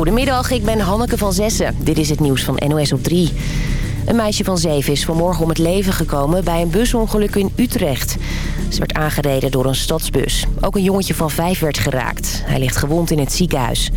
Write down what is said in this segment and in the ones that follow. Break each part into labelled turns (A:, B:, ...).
A: Goedemiddag, ik ben Hanneke van Zessen. Dit is het nieuws van NOS op 3. Een meisje van zeven is vanmorgen om het leven gekomen bij een busongeluk in Utrecht. Ze werd aangereden door een stadsbus. Ook een jongetje van vijf werd geraakt. Hij ligt gewond in het ziekenhuis.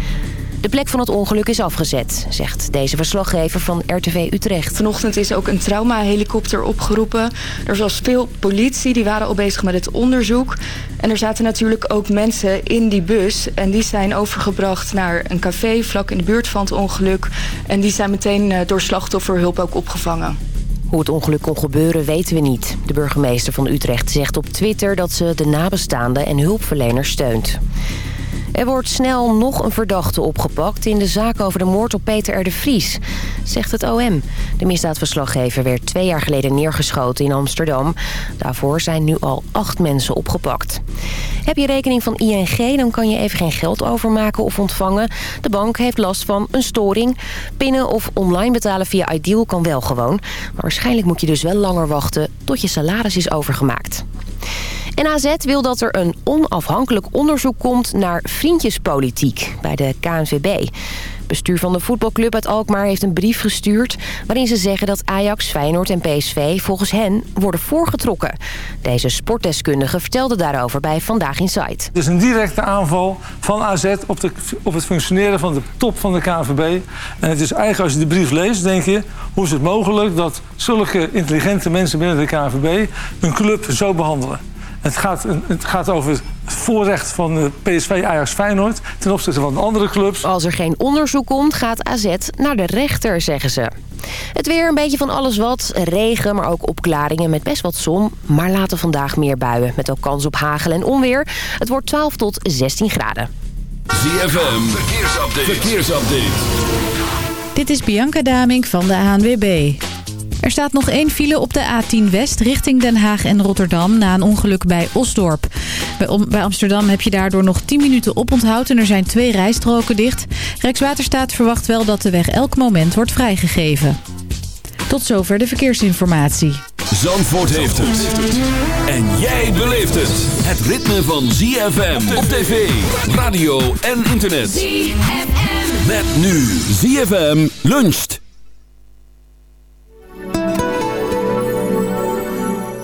A: De plek van het ongeluk is afgezet, zegt deze verslaggever van RTV Utrecht.
B: Vanochtend is ook een traumahelikopter opgeroepen. Er was veel politie, die waren al bezig met het onderzoek. En er zaten natuurlijk ook mensen in die bus. En die zijn overgebracht naar een café vlak in de buurt van het ongeluk. En die zijn meteen eh, door slachtofferhulp ook opgevangen.
A: Hoe het ongeluk kon gebeuren weten we niet. De burgemeester van Utrecht zegt op Twitter dat ze de nabestaanden en hulpverleners steunt. Er wordt snel nog een verdachte opgepakt in de zaak over de moord op Peter R. de Vries, zegt het OM. De misdaadverslaggever werd twee jaar geleden neergeschoten in Amsterdam. Daarvoor zijn nu al acht mensen opgepakt. Heb je rekening van ING, dan kan je even geen geld overmaken of ontvangen. De bank heeft last van een storing. Pinnen of online betalen via Ideal kan wel gewoon. Maar waarschijnlijk moet je dus wel langer wachten tot je salaris is overgemaakt. En AZ wil dat er een onafhankelijk onderzoek komt naar vriendjespolitiek bij de KNVB. Bestuur van de voetbalclub uit Alkmaar heeft een brief gestuurd... waarin ze zeggen dat Ajax, Feyenoord en PSV volgens hen worden voorgetrokken. Deze sportdeskundige vertelde daarover bij Vandaag in Sight.
C: Het is een directe aanval van AZ op, de, op het functioneren van de top van de KNVB. En het is eigenlijk, als je de brief leest, denk je... hoe is het mogelijk dat zulke intelligente mensen binnen de KNVB... een club zo behandelen? Het gaat, het gaat over het voorrecht van PSV Ajax Feyenoord ten opzichte van andere clubs.
A: Als er geen onderzoek komt, gaat AZ naar de rechter, zeggen ze. Het weer een beetje van alles wat. Regen, maar ook opklaringen met best wat zon. Maar later vandaag meer buien, met ook kans op hagel en onweer. Het wordt 12 tot 16 graden.
D: ZFM, verkeersupdate. verkeersupdate.
E: Dit is Bianca Damink van de ANWB. Er staat nog één file op de A10 West richting Den Haag en Rotterdam... na een ongeluk bij Osdorp. Bij Amsterdam heb je daardoor nog 10 minuten oponthoud... en er zijn twee rijstroken dicht. Rijkswaterstaat verwacht wel dat de weg elk moment wordt vrijgegeven. Tot zover de verkeersinformatie.
D: Zandvoort heeft het. En jij beleeft het. Het ritme van ZFM op tv, radio en internet. ZFM. Met nu ZFM luncht.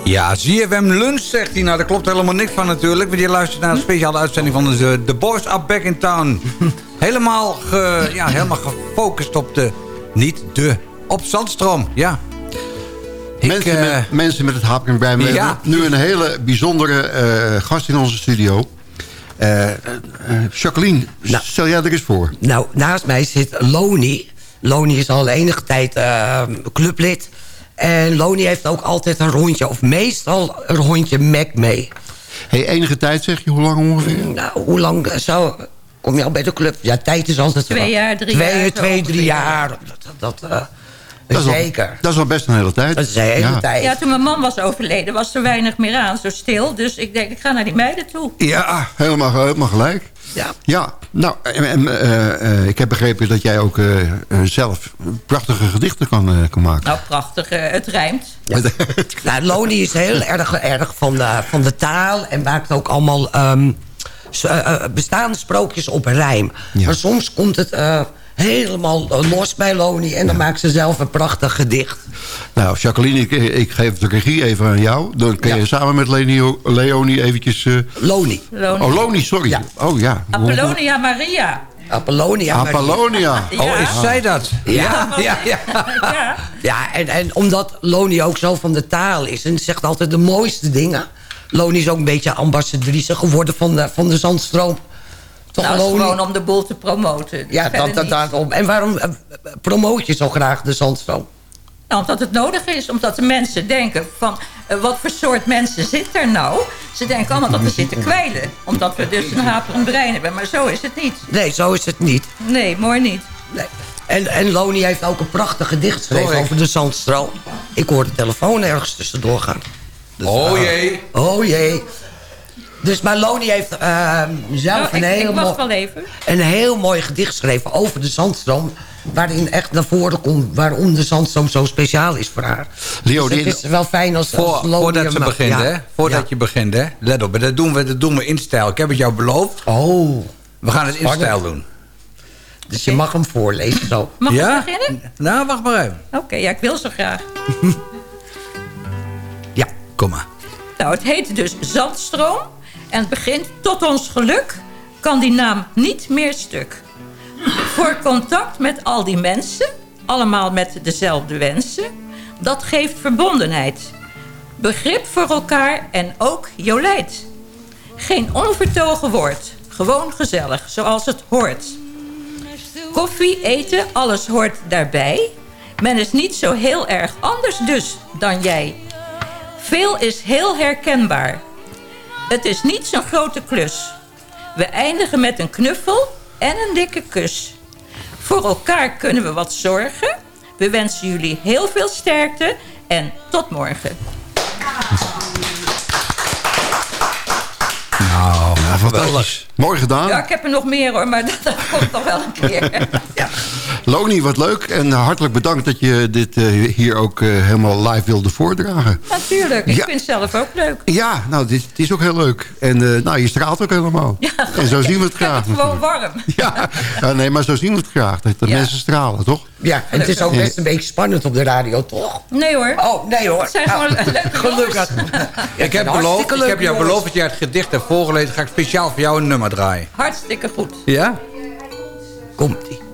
F: Ja, ZFM Lunch, zegt hij. Nou, daar klopt helemaal niks van natuurlijk. Want je luistert naar een speciale uitzending van de The Boys Are Back in Town. helemaal, ge, ja, helemaal gefocust op de... Niet de, op Zandstroom, ja.
G: mensen, met, uh, mensen met het hapje bij me. Ja. Nu een hele bijzondere uh, gast in onze studio. Uh, Jacqueline, nou, stel jij er eens voor.
H: Nou, naast mij zit Loni. Loni is al enige tijd clublid en Loni heeft ook altijd een rondje, of meestal een rondje Mac mee.
G: Hey, enige tijd zeg je, hoe lang ongeveer?
H: Nou, hoe lang zou... Kom je al bij de club? Ja, tijd is altijd...
I: Twee jaar, drie
H: twee,
I: jaar.
H: Twee, drie jaar. Dat, dat, uh, dat Zeker.
G: Al, dat is wel best een hele tijd.
H: Dat is een hele
I: ja.
H: tijd.
I: Ja, toen mijn man was overleden was er weinig meer aan, zo stil. Dus ik denk, ik ga naar die meiden toe.
G: Ja, helemaal, helemaal gelijk.
H: Ja.
G: Ja, nou, en, en uh, ik heb begrepen dat jij ook uh, zelf prachtige gedichten kan, kan maken.
I: Nou, prachtig, het rijmt.
H: Ja. nou, Loni is heel erg, erg van, de, van de taal en maakt ook allemaal um, bestaande sprookjes op rijm. Ja. Maar soms komt het helemaal los bij Loni. En dan ja. maakt ze zelf een prachtig gedicht.
G: Nou, Jacqueline, ik, ik geef de regie even aan jou. Dan kun je ja. samen met Lenio, Leonie eventjes... Uh...
H: Loni.
G: Loni. Oh, Loni, sorry. Ja. Oh, ja.
I: Apollonia Maria.
H: Apollonia
G: Apollonia.
H: Maria.
F: Oh, is zij dat?
H: Ja, ja, ja. ja. ja en, en omdat Loni ook zo van de taal is... en zegt altijd de mooiste dingen... Loni is ook een beetje ambassadrice geworden van de, van de Zandstroom.
I: Toch nou, gewoon om de boel te promoten.
H: Ja, dat, dat, daarom. En waarom uh, promoot je zo graag de Zandstroom?
I: Nou, omdat het nodig is. Omdat de mensen denken van... Uh, wat voor soort mensen zit er nou? Ze denken allemaal dat we zitten kwijlen. Omdat we dus een haperend brein hebben. Maar zo is het niet.
H: Nee, zo is het niet.
I: Nee, mooi niet.
H: Nee. En, en Loni heeft ook een prachtig gedicht geschreven over de Zandstroom. Ik hoor de telefoon ergens tussendoor gaan.
F: Dus, oh jee.
H: Uh, oh jee. Dus Maloni heeft uh, zelf
I: nou,
H: een,
I: ik,
H: heel
I: ik even.
H: een heel mooi gedicht geschreven over de zandstroom. Waarin echt naar voren komt waarom de zandstroom zo speciaal is voor haar.
F: Leo,
H: dus het is wel fijn als,
F: voor,
H: als Loni
F: Voordat ze begint,
H: ja.
F: hè? Voordat ja. je begint, hè? Let op, dat doen, we, dat doen we in stijl. Ik heb het jou beloofd.
H: Oh.
F: We gaan het in stijl doen.
H: Dus je mag hem voorlezen zo.
I: Mag ik beginnen?
F: Nou, wacht maar even.
I: Oké, ja, ik wil zo graag.
F: ja, kom maar.
I: Nou, het heet dus Zandstroom. En het begint tot ons geluk kan die naam niet meer stuk. Voor contact met al die mensen, allemaal met dezelfde wensen... dat geeft verbondenheid. Begrip voor elkaar en ook Jolijt. Geen onvertogen woord, gewoon gezellig, zoals het hoort. Koffie, eten, alles hoort daarbij. Men is niet zo heel erg anders dus dan jij. Veel is heel herkenbaar. Het is niet zo'n grote klus. We eindigen met een knuffel en een dikke kus. Voor elkaar kunnen we wat zorgen. We wensen jullie heel veel sterkte en tot morgen.
G: Ja, fantastisch. Mooi gedaan.
I: Ja, ik heb er nog meer hoor, maar dat, komt nog wel een keer. ja.
G: Loni, wat leuk. En hartelijk bedankt dat je dit uh, hier ook uh, helemaal live wilde voordragen.
I: Natuurlijk, ik ja. vind het zelf ook leuk.
G: Ja, nou, dit, het is ook heel leuk. En uh, nou, je straalt ook helemaal. Ja, en zo zien we het graag.
I: Het gewoon warm.
G: Ja, ja, nee, maar zo zien we het graag. Dat de mensen stralen, toch?
H: Ja, en het is ook best een beetje spannend op de radio, toch?
I: Nee hoor.
H: Oh, nee hoor.
I: Het zijn gewoon leuke
F: Gelukkig. ik heb, beloofd, ik heb jou beloofd dat jij het gedicht hebt voorgelezen. Ga ik speciaal voor jou een nummer draaien.
I: Hartstikke goed.
F: Ja?
H: Komt-ie.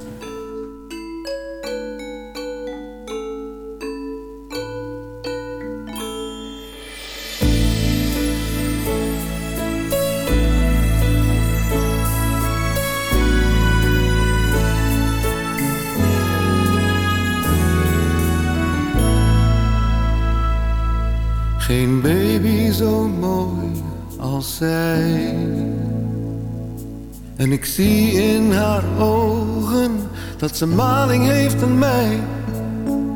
J: Geen baby zo mooi als zij. En ik zie in haar ogen dat ze maling heeft aan mij.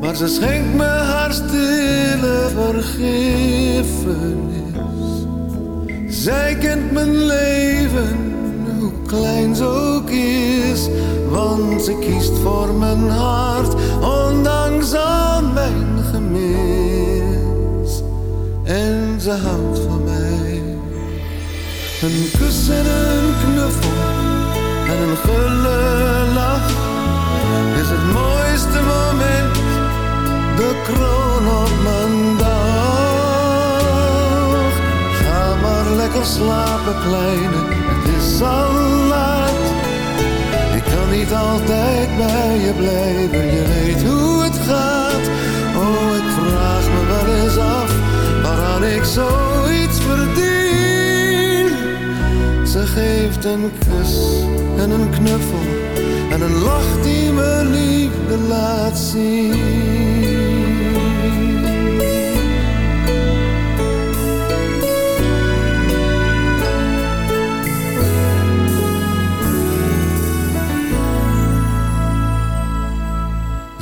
J: Maar ze schenkt me haar stille vergiffenis. Zij kent mijn leven, hoe klein ze ook is. Want ze kiest voor mijn hart, ondanks al mijn. En ze houdt van mij. Een kus en een knuffel en een gulle lach is het mooiste moment, de kroon op mijn dag. Ga maar lekker slapen, kleine, het is al laat. Ik kan niet altijd bij je blijven, je weet hoe een kus en een knuffel en een lach die me liefde laat zien.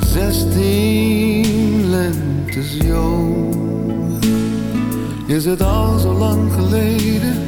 J: Zestien lentes jong is het al zo lang geleden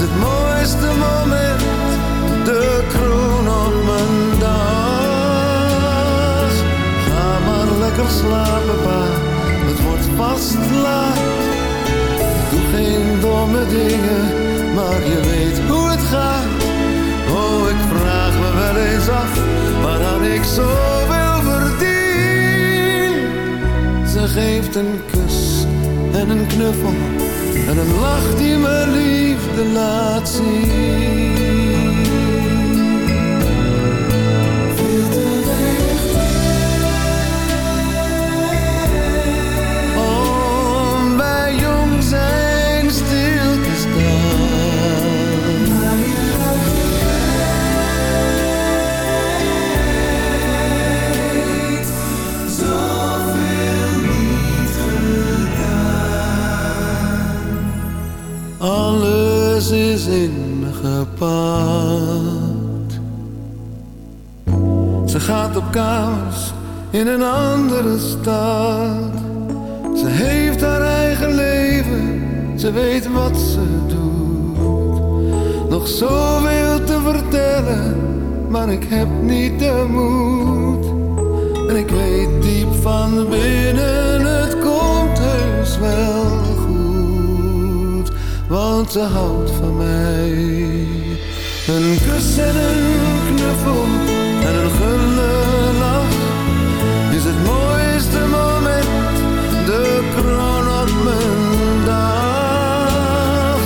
J: het mooiste moment, de kroon op mijn dag. Ga maar lekker slapen, pa, het wordt vast laat. Doe geen domme dingen, maar je weet hoe het gaat. Oh, ik vraag me wel eens af, waaraan ik zoveel verdien. Ze geeft een kus en een knuffel en een lach die me liefde laat zien. pad. Ze gaat op kaas in een andere stad. Ze heeft haar eigen leven, ze weet wat ze doet. Nog zoveel te vertellen, maar ik heb niet de moed. En ik weet diep van binnen, het komt heus wel goed. Want ze houdt van mij. Een kus en een knuffel en een glimlach is het mooiste moment, de kroon op mijn dag.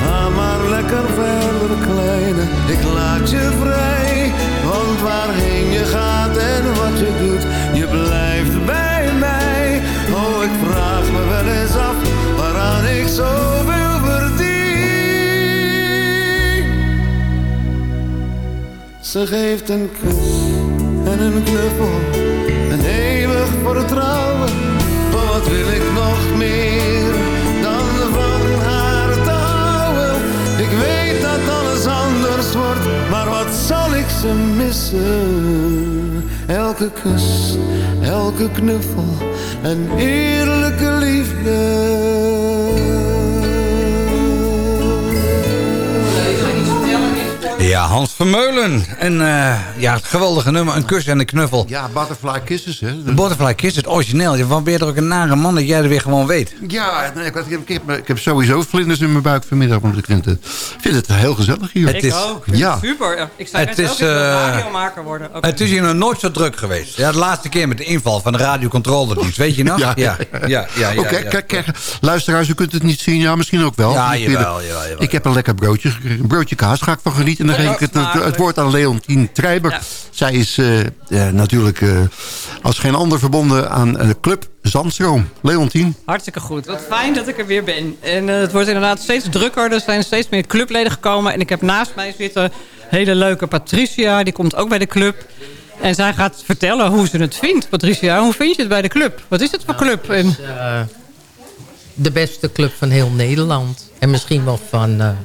J: Ga maar lekker verder, kleine, ik laat je vrij. Want waarheen je gaat en wat je doet, Ze geeft een kus en een knuffel en eeuwig vertrouwen. Maar wat wil ik nog meer dan van haar te houden? Ik weet dat alles anders wordt, maar wat zal ik ze missen? Elke kus, elke knuffel en eerlijke liefde.
F: Ja, Hans Vermeulen. En uh, ja, het geweldige nummer, een kus en een knuffel.
G: Ja, Butterfly Kisses, hè.
F: De Butterfly Kisses, het origineel. Wat ben je er ook een nare man dat jij er weer gewoon weet?
G: Ja, nee, ik, ik, heb, ik heb sowieso vlinders in mijn buik vanmiddag. Want ik vind het, vind het heel gezellig hier.
K: Het is, ook. Ja. Super. Ik zou best ook uh, radiomaker worden. Okay.
F: Het is hier nog nooit zo druk geweest. Ja, de laatste keer met de inval van de radiocontroledienst. Weet je nog?
G: Ja, ja, ja. ja, ja, ja Oké, kijk, kijk. Luisteraars, u kunt het niet zien. Ja, misschien ook wel.
F: Ja, jawel, jawel, jawel,
G: Ik heb een lekker broodje gekregen. Een broodje kaas ga ik van genieten. En dan ik het, het, het woord aan Leontien Treiber. Ja. Zij is uh, uh, natuurlijk uh, als geen ander verbonden aan de club Zandstroom. Leontien.
K: Hartstikke goed. Wat fijn dat ik er weer ben. En het wordt inderdaad steeds drukker. Er zijn steeds meer clubleden gekomen. En ik heb naast mij zitten hele leuke Patricia. Die komt ook bij de club. En zij gaat vertellen hoe ze het vindt. Patricia, hoe vind je het bij de club? Wat is het voor
L: nou,
K: club?
L: Het is, de beste club van heel Nederland. En misschien wel van...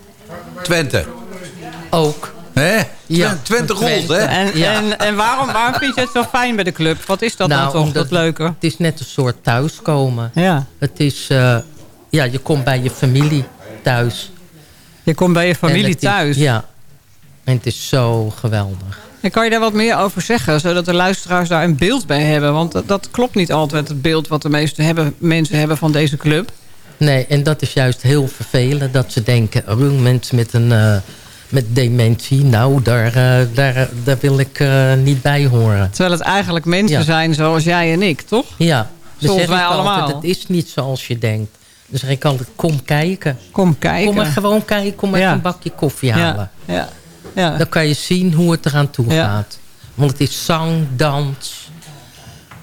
F: Twente.
L: Ook.
F: Hè? Ja, Twente rolt, hè?
K: En,
L: Ja.
K: en, en waarom, waarom vind je het zo fijn bij de club? Wat is dat
L: Nou,
K: dan toch, dat leuke?
L: Het is net een soort thuiskomen.
K: Ja.
L: Het is... eh, ja, je komt bij je familie thuis.
K: Je komt bij je familie
L: is-
K: thuis.
L: ja. En het is zo geweldig.
K: En kan je daar wat meer over zeggen, zodat de luisteraars daar een beeld bij hebben? Want dat, dat klopt niet altijd, het beeld wat de meeste hebben, mensen hebben van deze club.
L: Nee, en dat is juist heel vervelend. Dat ze denken, oh, mensen met een... eh, met dementie, nou, daar, eh, daar, daar wil ik eh, niet bij horen.
K: Terwijl het eigenlijk mensen
L: Ja.
K: zijn zoals jij en ik, toch?
L: Ja, dan
K: Zoals wij allemaal.
L: altijd, het is niet zoals je denkt. Zeg ik altijd, kom kijken.
K: Kom kijken.
L: Kom maar gewoon kijken, kom maar
K: Ja.
L: een bakje koffie halen.
K: Ja, ja.
L: Dan kan je zien hoe het eraan toe gaat. Want het is zang, dans,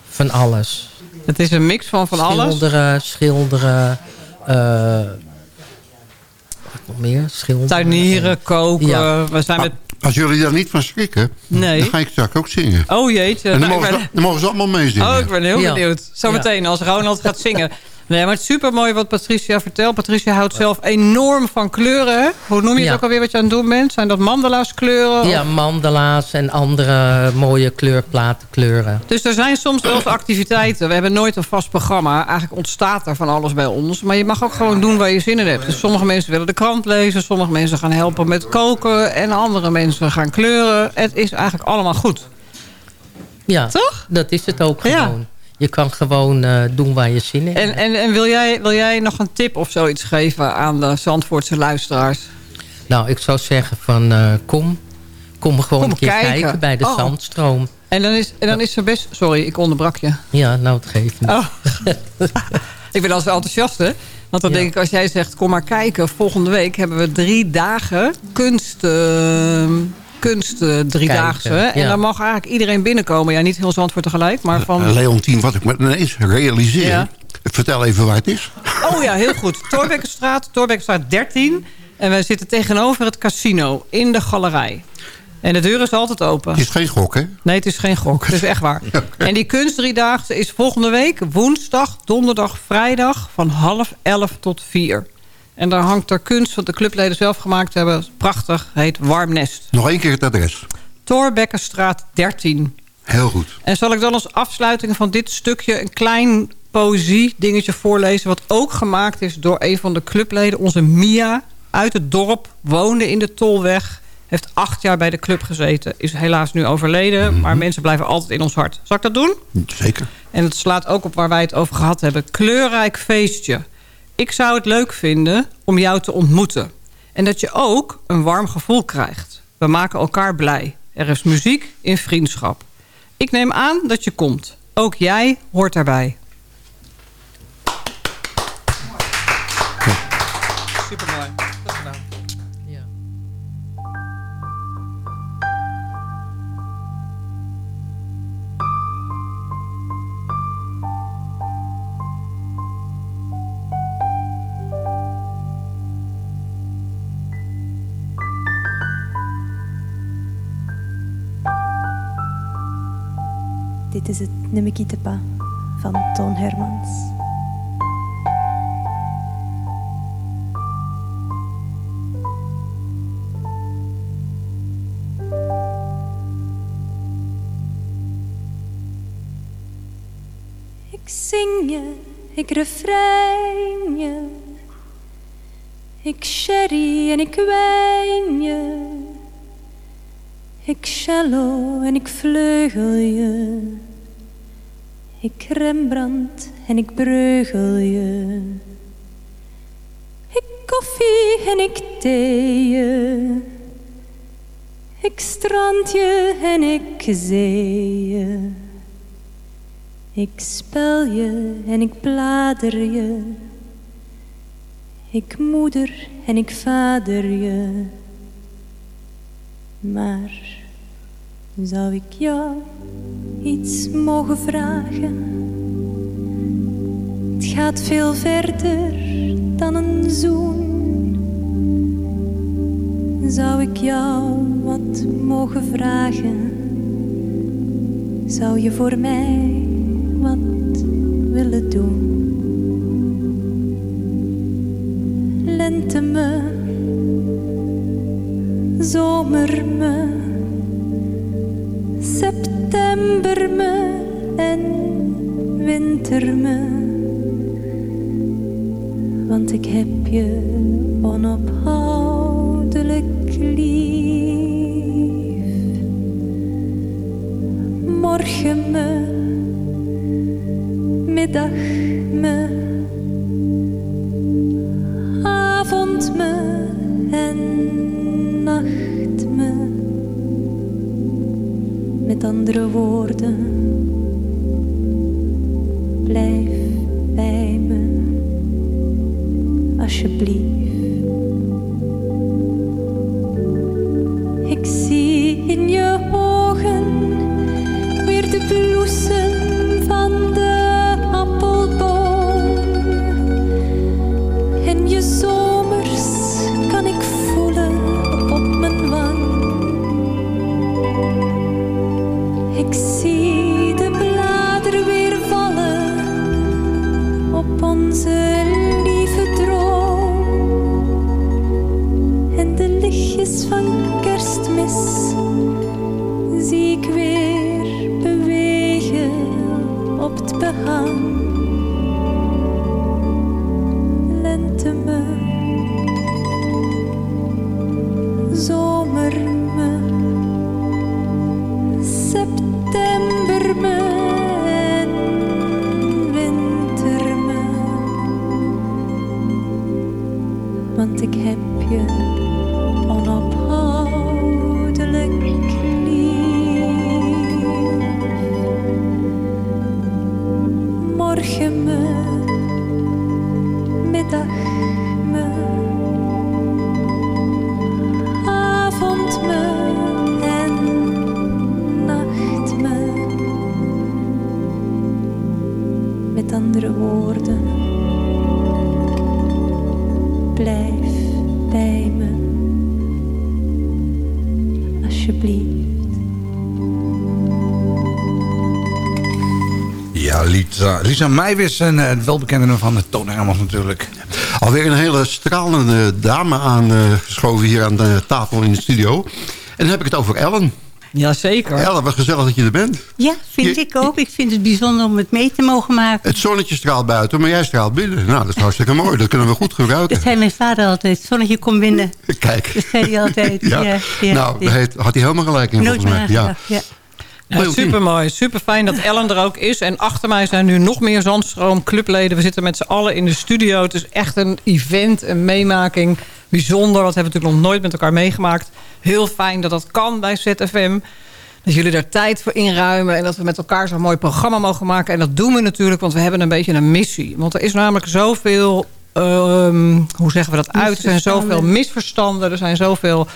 L: van alles.
K: Het is een mix van van alles.
L: Schilderen, schilderen, eh, nog meer? Schilderen.
K: Tuinieren, koken.
L: Ja.
K: We zijn met...
G: Als jullie daar niet van schrikken,
K: Nee.
G: dan ga ik straks ook zingen.
K: Oh jeetje.
G: En dan
K: Nou,
G: mogen, ze,
K: ben-
G: dan mogen ze allemaal meezingen.
K: Oh, ik ben heel
L: Ja.
K: benieuwd. Zometeen als Ronald gaat zingen. Nee, maar het is super mooi wat Patricia vertelt. Patricia houdt zelf enorm van kleuren. Hoe noem je het
L: Ja.
K: ook alweer wat je aan het doen bent? Zijn dat mandala's kleuren?
L: Ja, mandala's en andere mooie kleurplatenkleuren.
K: Dus er zijn soms wel activiteiten. We hebben nooit een vast programma. Eigenlijk ontstaat er van alles bij ons. Maar je mag ook gewoon doen waar je zin in hebt. Dus sommige mensen willen de krant lezen. Sommige mensen gaan helpen met koken. En andere mensen gaan kleuren. Het is eigenlijk allemaal goed.
L: Ja,
K: Toch?
L: dat is het ook
K: Ja.
L: Je kan gewoon eh, doen waar je zin in hebt.
K: En, en, en wil, jij, wil jij nog een tip of zoiets geven aan de Zandvoortse luisteraars?
L: Nou, ik zou zeggen van eh, kom. Kom gewoon
K: Kom
L: een keer kijken.
K: kijken.
L: bij de
K: Oh.
L: Zandstroom.
K: En dan is, en dan is er best... Sorry, ik onderbrak je.
L: Ja, nou het geeft niet.
K: Oh. ik ben altijd enthousiast, hè? Want dan
L: Ja.
K: denk ik, als jij zegt, kom maar kijken. Volgende week hebben we drie dagen kunst... eh, kunst eh, driedaagse.
L: Kijken,
K: En
L: ja.
K: dan mag eigenlijk iedereen binnenkomen. Ja, niet heel Zandvoort tegelijk, maar van...
G: Eh, Leontien, wat ik me ineens realiseer.
K: Ja.
G: Vertel even waar het is.
K: Oh ja, heel goed. Torbekkenstraat, Torbekkenstraat 13. En wij zitten tegenover het casino in de galerij. En de deur is altijd open.
G: Het is geen gok, hè?
K: Nee, het is geen gok. Het is echt waar. En die kunstdriedaagse is volgende week woensdag, donderdag, vrijdag... van half elf tot vier. En daar hangt er kunst wat de clubleden zelf gemaakt hebben. Prachtig, heet Warm Nest.
G: Nog één keer het adres.
K: Torbekkenstraat 13.
G: Heel goed.
K: En zal ik dan als afsluiting van dit stukje... een klein poëzie dingetje voorlezen... wat ook gemaakt is door een van de clubleden, onze Mia... uit het dorp, woonde in de Tolweg... heeft acht jaar bij de club gezeten. Is helaas nu overleden, maar mensen blijven altijd in ons hart. Zal ik dat doen?
G: Zeker.
K: En het slaat ook op waar wij het over gehad hebben. Kleurrijk feestje. Ik zou het leuk vinden om jou te ontmoeten. En dat je ook een warm gevoel krijgt. We maken elkaar blij. Er is muziek in vriendschap. Ik neem aan dat je komt. Ook jij hoort daarbij. Supermooi.
M: Dit is het Nemekitepa van Toon Hermans. Ik zing je, ik refrein je. Ik sherry en ik wijn je. Ik cello en ik vleugel je. Ik Rembrandt en ik breugel je. Ik koffie en ik thee je. Ik strand je en ik zee je. Ik spel je en ik blader je. Ik moeder en ik vader je. Maar zou ik jou iets mogen vragen? Het gaat veel verder dan een zoen. Zou ik jou wat mogen vragen? Zou je voor mij wat willen doen? Lente me, zomer me, en winter me. Want ik heb je onophoudelijk lief.
F: Lisa, Lisa Meijwis en eh, het welbekende van de Toon Hermans natuurlijk.
G: Alweer een hele stralende dame aangeschoven hier aan de tafel in de studio. En dan heb ik het over Ellen.
K: Jazeker.
G: Ellen, wat gezellig dat je er bent.
N: Ja, vind ik ook. Ik vind het bijzonder om het mee te mogen maken.
G: Het zonnetje straalt buiten, maar jij straalt binnen. Nou, dat is hartstikke mooi. Dat kunnen we goed gebruiken.
N: Dat zei mijn vader altijd. Zonnetje, kom binnen.
G: Kijk.
N: Dat zei hij altijd.
G: Ja.
N: ja. ja,
G: nou,
N: ja.
G: daar had hij helemaal gelijk in,
N: Nooit
G: volgens mij. Ja.
N: Ja.
K: Super mooi. Super fijn dat Ellen er ook is. En achter mij zijn nu nog meer Zandstroom clubleden. We zitten met z'n allen in de studio. Het is echt een event, een meemaking. Bijzonder. Dat hebben we natuurlijk nog nooit met elkaar meegemaakt. Heel fijn dat dat kan bij ZFM. Dat jullie daar tijd voor inruimen. En dat we met elkaar zo'n mooi programma mogen maken. En dat doen we natuurlijk, want we hebben een beetje een missie. Want er is namelijk zoveel... ehm, hoe zeggen we dat uit? Er zijn zoveel misverstanden. Er zijn zoveel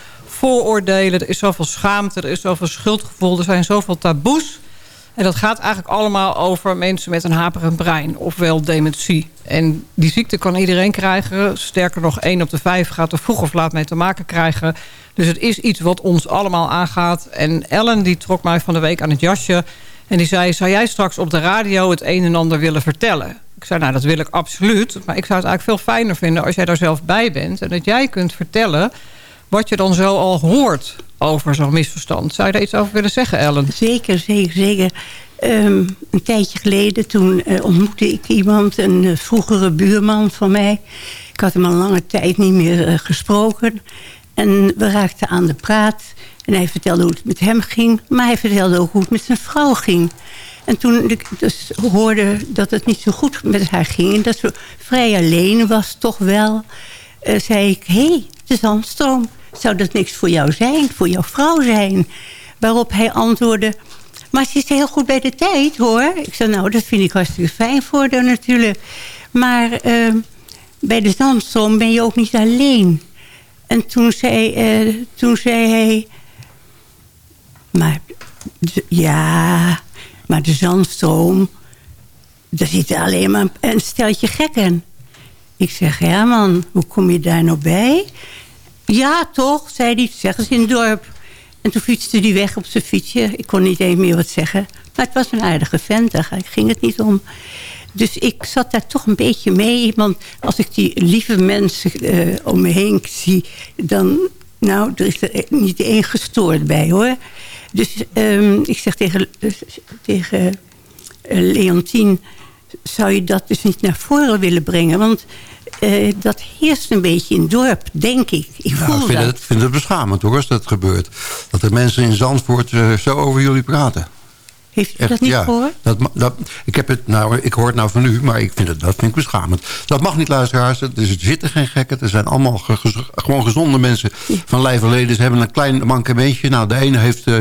K: vooroordelen. Er is zoveel schaamte. Er is zoveel schuldgevoel. Er zijn zoveel taboes. En dat gaat eigenlijk allemaal over mensen met een haperend brein. Ofwel dementie. En die ziekte kan iedereen krijgen. Sterker nog, één op de vijf gaat er vroeg of laat mee te maken krijgen. Dus het is iets wat ons allemaal aangaat. En Ellen die trok mij van de week aan het jasje. En die zei, zou jij straks op de radio het een en ander willen vertellen? Ik zei, nou dat wil ik absoluut. Maar ik zou het eigenlijk veel fijner vinden als jij daar zelf bij bent. En dat jij kunt vertellen wat je dan zo al hoort over zo'n misverstand. Zou je daar iets over willen zeggen, Ellen?
N: Zeker, zeker, zeker. Ehm, een tijdje geleden toen eh, ontmoette ik iemand, een eh, vroegere buurman van mij. Ik had hem al lange tijd niet meer eh, gesproken. En we raakten aan de praat. En hij vertelde hoe het met hem ging. Maar hij vertelde ook hoe het met zijn vrouw ging. En toen ik dus hoorde dat het niet zo goed met haar ging... en dat ze vrij alleen was, toch wel... zei ik, hé, hey, de zandstroom. Zou dat niks voor jou zijn, voor jouw vrouw zijn? Waarop hij antwoordde... Maar ze is heel goed bij de tijd, hoor. Ik zei, nou, dat vind ik hartstikke fijn voor haar natuurlijk. Maar eh, bij de zandstroom ben je ook niet alleen. En toen zei, eh, toen zei hij... Maar ja, maar de zandstroom... daar zitten alleen maar een steltje gekken. Ik zeg, Herman, hoe kom je daar nou bij? Ja, toch, zei hij, zeggen ze in het dorp. En toen fietste hij weg op zijn fietsje. Ik kon niet eens meer wat zeggen. Maar het was een aardige vent, daar ging het niet om. Dus ik zat daar toch een beetje mee. Want als ik die lieve mensen eh, om me heen zie... dan, nou, er is er niet één gestoord bij, hoor. Dus ehm, ik zeg tegen, tegen eh, Leontien... zou je dat dus niet naar voren willen brengen? Want eh, dat heerst een beetje in het dorp, denk ik. Ik voel
G: ik vind
N: dat.
G: het, vind het beschamend hoor, als dat gebeurt. Dat de mensen in Zandvoort eh, zo over jullie praten.
N: Heeft u dat niet
G: ja,
N: gehoord?
G: Dat, dat, ik, heb het, nou, ik hoor het nou van u, maar ik vind het, dat vind ik beschamend. Dat mag niet, luisteraars. Er zitten geen gekken. Er zijn allemaal ge- ge- gewoon gezonde mensen van lijf en leden. Ze hebben een klein mankementje. Nou, de ene heeft eh,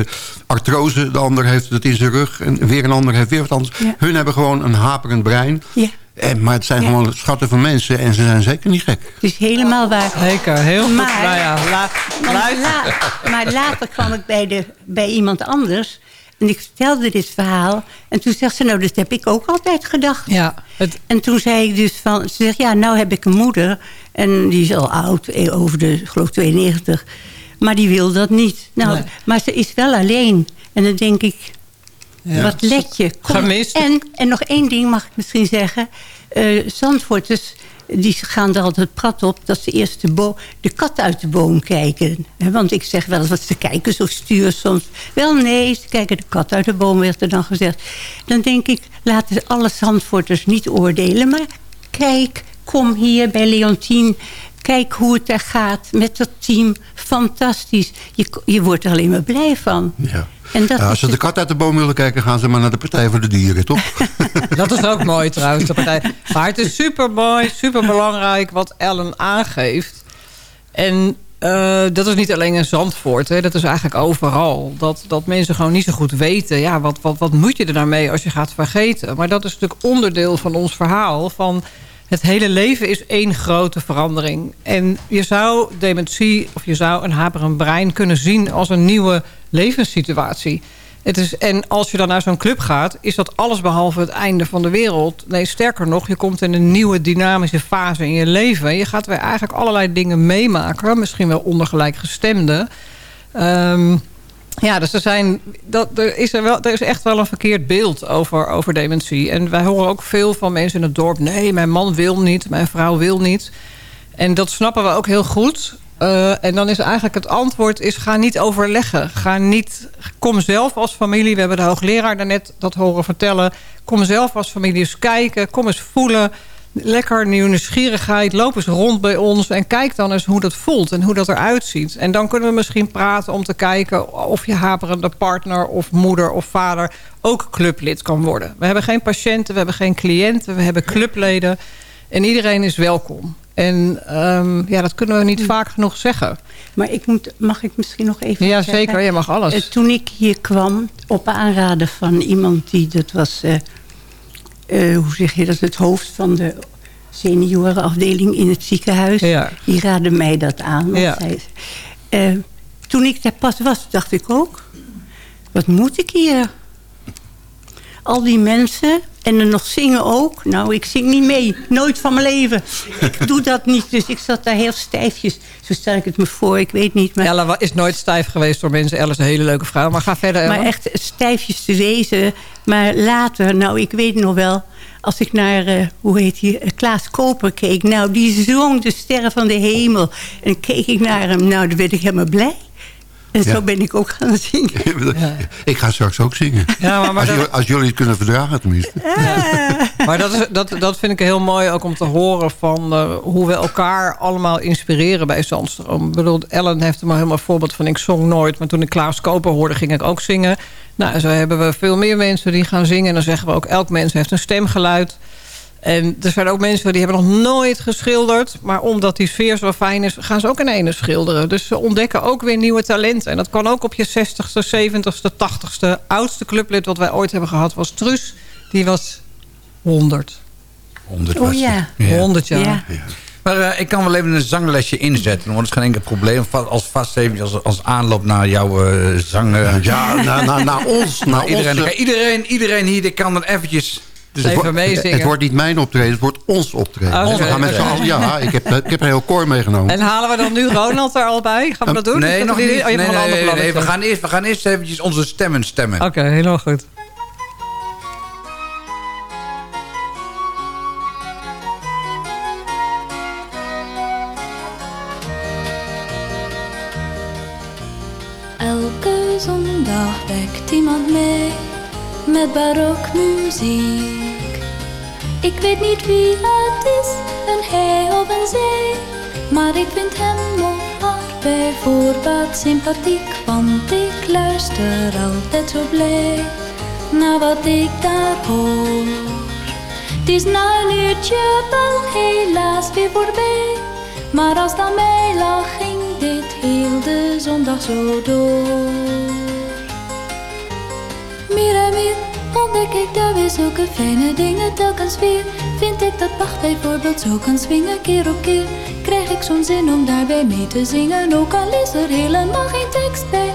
G: artrose, de ander heeft het in zijn rug. En weer een ander heeft weer wat anders.
N: Ja.
G: Hun hebben gewoon een haperend brein.
N: Ja.
G: En, maar het zijn gewoon schatten van mensen en ze zijn zeker niet gek.
N: Het is helemaal waar.
K: Zeker, heel goed.
N: Maar-
K: nou ja, la-
N: Maar,
K: luister.
N: la- maar later kwam ik bij, de, bij iemand anders. En ik vertelde dit verhaal. En toen zegt ze, nou, dat heb ik ook altijd gedacht.
K: Ja, het,
N: En toen zei ik dus van... Ze zegt, ja, nou heb ik een moeder. En die is al oud, eh, over de, ik geloof 92. Maar die wil dat niet. Nou,
K: Nee.
N: Maar ze is wel alleen. En dan denk ik,
K: Ja.
N: wat let je. En, en nog één ding mag ik misschien zeggen. Zandvoorters, die gaan er altijd prat op... dat ze eerst de, bo- de kat uit de boom kijken. Want ik zeg wel eens wat ze kijken, zo stuur soms. Wel nee, ze kijken de kat uit de boom, werd er dan gezegd. Dan denk ik, laten alle Zandvoorters niet oordelen... maar kijk, kom hier bij Leontien... Kijk hoe het daar gaat met dat team. Fantastisch. Je, je wordt er alleen maar blij van.
G: Ja.
N: En dat
G: Ja, als ze de kat uit de boom willen kijken, gaan ze maar naar de Partij voor de Dieren, toch?
K: dat is ook mooi trouwens. De partij. Maar het is super mooi, super belangrijk wat Ellen aangeeft. En eh, dat is niet alleen in Zandvoort. Hè. Dat is eigenlijk overal. Dat, dat mensen gewoon niet zo goed weten. Ja, wat, wat, wat moet je er nou mee als je gaat vergeten? Maar dat is natuurlijk onderdeel van ons verhaal. Van het hele leven is één grote verandering. En je zou dementie of je zou een haperend brein kunnen zien... als een nieuwe levenssituatie. Het is, en als je dan naar zo'n club gaat... is dat alles behalve het einde van de wereld. Nee, sterker nog, je komt in een nieuwe dynamische fase in je leven. Je gaat weer eigenlijk allerlei dingen meemaken. Misschien wel ondergelijkgestemde. Ehm ja, dus er, zijn, dat, er, is er, wel, er is echt wel een verkeerd beeld over, over dementie. En wij horen ook veel van mensen in het dorp... nee, mijn man wil niet, mijn vrouw wil niet. En dat snappen we ook heel goed. Eh, en dan is eigenlijk het antwoord is ga niet overleggen. Ga niet, kom zelf als familie. We hebben de hoogleraar daarnet dat horen vertellen. Kom zelf als familie eens kijken. Kom eens voelen. Lekker nieuwsgierigheid. Loop eens rond bij ons. En kijk dan eens hoe dat voelt en hoe dat eruit ziet. En dan kunnen we misschien praten om te kijken... of je haperende partner of moeder of vader ook clublid kan worden. We hebben geen patiënten, we hebben geen cliënten. We hebben clubleden. En iedereen is welkom. En um, ja, dat kunnen we niet vaak genoeg zeggen.
N: Maar ik moet, mag ik misschien nog even
K: Ja,
N: zeggen?
K: zeker. Je mag alles.
N: Uh, toen ik hier kwam, op aanraden van iemand die... dat was, uh, uh, hoe zeg je dat, het hoofd van de seniorenafdeling in het ziekenhuis.
K: Ja.
N: Die raadde mij dat aan.
K: Ja.
N: Hij, toen ik daar pas was, dacht ik ook... wat moet ik hier? Al die mensen en er nog zingen ook. Nou, ik zing niet mee. Nooit van mijn leven. Ik doe dat niet. Dus ik zat daar heel stijfjes. Zo stel ik het me voor. Ik weet niet. Maar...
K: Ella is nooit stijf geweest door mensen. Ella is een hele leuke vrouw. Maar ga verder, Ella.
N: Maar echt stijfjes te wezen. Maar later, nou, ik weet nog wel... Als ik naar, uh, hoe heet hij, Klaas Koper keek. Nou, die zong de sterren van de hemel. En keek ik naar hem. Nou, dan werd ik helemaal blij. En ja. zo ben ik ook gaan zingen.
G: Ja. Ik ga straks ook zingen.
K: Ja, maar, maar
G: als, jullie, als, jullie het kunnen verdragen tenminste.
K: Ja. Maar dat, is, dat, dat vind ik heel mooi ook om te horen... van uh, hoe we elkaar allemaal inspireren bij Zandstroom. Ik bedoel, Ellen heeft er maar helemaal een voorbeeld van... ik zong nooit, maar toen ik Klaas Koper hoorde... ging ik ook zingen. Nou, zo hebben we veel meer mensen die gaan zingen. En dan zeggen we ook, elk mens heeft een stemgeluid... En er zijn ook mensen die hebben nog nooit geschilderd. Maar omdat die sfeer zo fijn is, gaan ze ook in ene schilderen. Dus ze ontdekken ook weer nieuwe talenten. En dat kan ook op je 60ste, 70ste, 80ste. Oudste clublid wat wij ooit hebben gehad was Truus. Die was 100.
F: 100
N: oh ja.
F: ja.
K: 100 jaar.
N: Ja.
F: Maar uh, ik kan wel even een zanglesje inzetten. Want dat is geen enkel probleem. Als vast even als, als aanloop naar jouw uh, zang... Uh,
G: ja, naar, naar, naar ons. Naar
F: iedereen,
G: ons,
F: iedereen, iedereen hier die kan dan eventjes...
K: Dus even
G: het,
K: meezingen.
G: het wordt niet mijn optreden, het wordt ons optreden.
K: Oh,
G: we gaan met z'n allen, ja, ik heb, ik heb een heel koor meegenomen.
K: En halen we dan nu Ronald er al bij? Gaan we dat doen?
F: Nee,
K: dat
F: nog niet.
K: Oh, je
F: nee, we, gaan eerst, we gaan eerst eventjes onze stemmen stemmen.
K: Oké, okay, helemaal goed.
M: Elke zondag wekt iemand mee met barokmuziek. Ik weet niet wie het is, een hij of een zij, maar ik vind hem of haar bij voorbaat sympathiek, want ik luister altijd zo blij naar wat ik daar hoor. Het is na een uurtje wel helaas weer voorbij, maar als dan mij lag ging dit heel de zondag zo door. Mira, mir, ontdek ik daar weer zulke fijne dingen telkens weer. Vind ik dat Bach bijvoorbeeld zo kan swingen keer op keer. Krijg ik zo'n zin om daarbij mee te zingen, ook al is er helemaal geen tekst bij.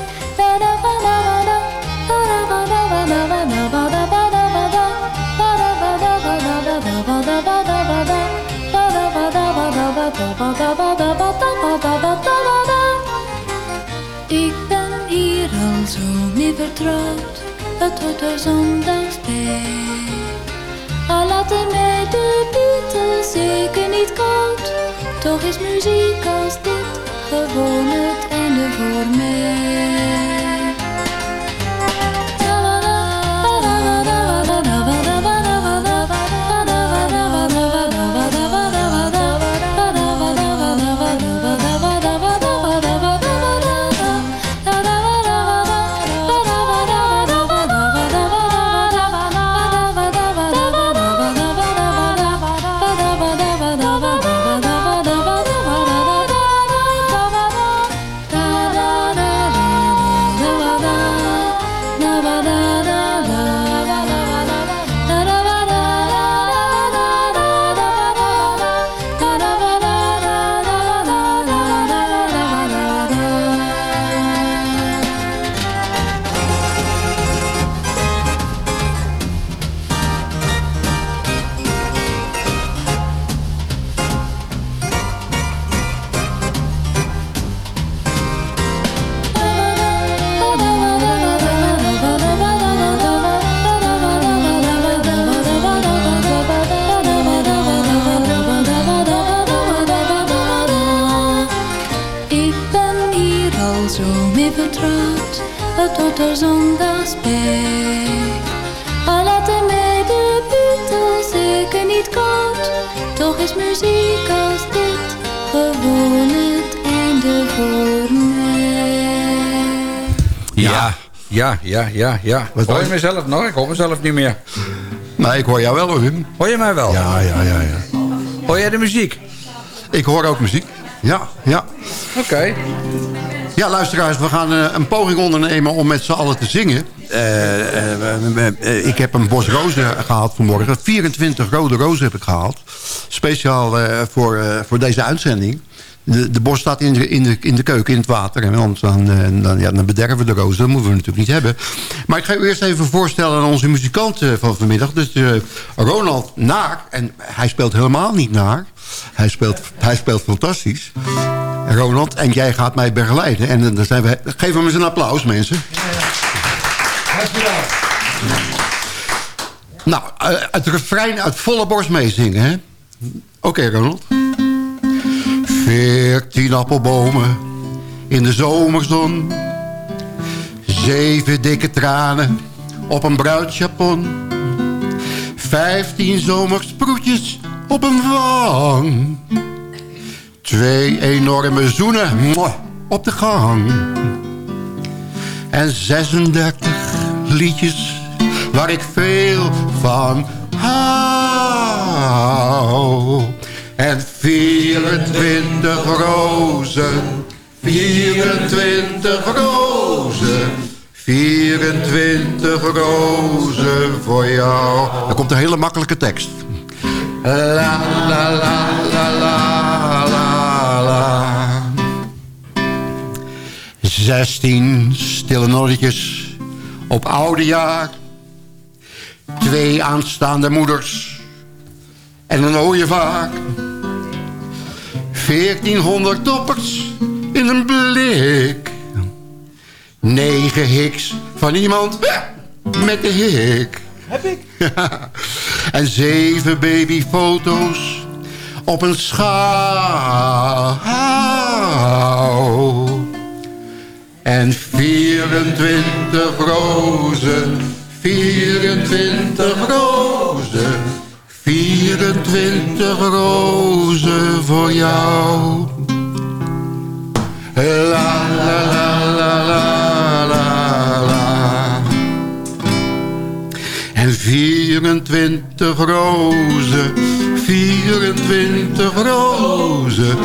M: Ik ben hier al zo niet vertrouwd het hoort er zondags bij. Al laten mij de Beatles zeker niet koud, toch is muziek als dit gewoon het einde voor mij. Is muziek als dit gewoon het einde voor mij.
F: Ja, ja, ja, ja, ja. hoor je mezelf nog? Ik hoor mezelf niet meer.
G: Nee, ik hoor jou wel hoor, Wim.
F: Hoor je mij wel?
G: Ja, ja, ja. ja.
F: Hoor jij de muziek?
G: Ik hoor ook muziek. Ja, ja.
F: Oké.
G: Ja, luisteraars, we gaan eh, een poging ondernemen om met z'n allen te zingen. Eh, eh, ik heb een bos rozen gehaald vanmorgen. 24 rode rozen heb ik gehaald. Speciaal voor, voor deze uitzending. De, de bos staat in de, in, de, in de keuken, in het water. En dan, dan, ja, dan bederven we de rozen. Dat moeten we natuurlijk niet hebben. Maar ik ga u eerst even voorstellen aan onze muzikant van vanmiddag. Dus Ronald Naar. En hij speelt helemaal niet naar. Hij speelt, hij speelt fantastisch. Ronald, en jij gaat mij begeleiden. En dan zijn we, geef hem eens een applaus, mensen. Nou, eh, het refrein uit volle borst meezingen, hè? Oké, Ronald. Veertien appelbomen in de zomerzon. Zeven dikke tranen op een bruidsjapon. Vijftien zomersproetjes op een wang. Twee enorme zoenen op de gang. En 36 liedjes waar ik veel van hou. En 24 rozen, 24 rozen, 24 rozen voor jou. Er komt een hele makkelijke tekst. La la la la la Zestien stille nonnetjes op oude jaar. Twee aanstaande moeders en een ooievaar. Veertienhonderd toppers in een blik. Negen hiks van iemand met de hik.
O: Heb ik?
G: En zeven babyfoto's op een schaal. En 24 rozen, 24 rozen, 24 rozen voor jou. La la la la la la la. En 24 rozen, 24 rozen,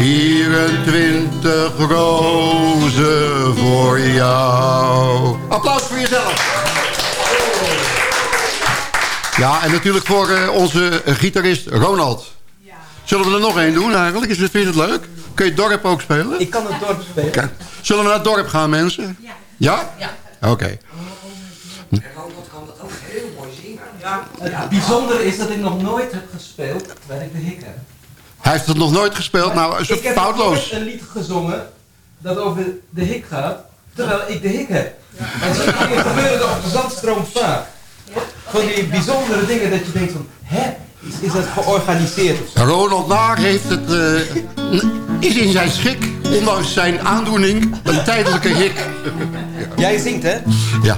G: 24 rozen voor jou. Applaus voor jezelf. Ja, en natuurlijk voor eh, onze gitarist Ronald. Zullen we er nog één doen eigenlijk? Is het, vind je het leuk? Kun je het dorp ook spelen?
O: Ik kan het dorp spelen.
G: Kijk, Zullen we naar het dorp gaan, mensen? Ja. Ja?
O: Ja.
G: Oké.
O: Ja, het bijzondere is dat ik nog nooit heb gespeeld waar ik de hik heb.
G: Hij heeft het nog nooit gespeeld. Nou, is het
O: ik heb
G: foutloos.
O: een lied gezongen dat over de hik gaat, terwijl ik de hik heb. En zo dingen gebeuren er op de zandstroom vaak. Van die bijzondere dingen dat je denkt van, hè, is, is dat georganiseerd?
G: Ronald Naar heeft het, eh, is in zijn schik, ondanks zijn aandoening, een tijdelijke hik.
O: Jij zingt, hè?
G: Ja.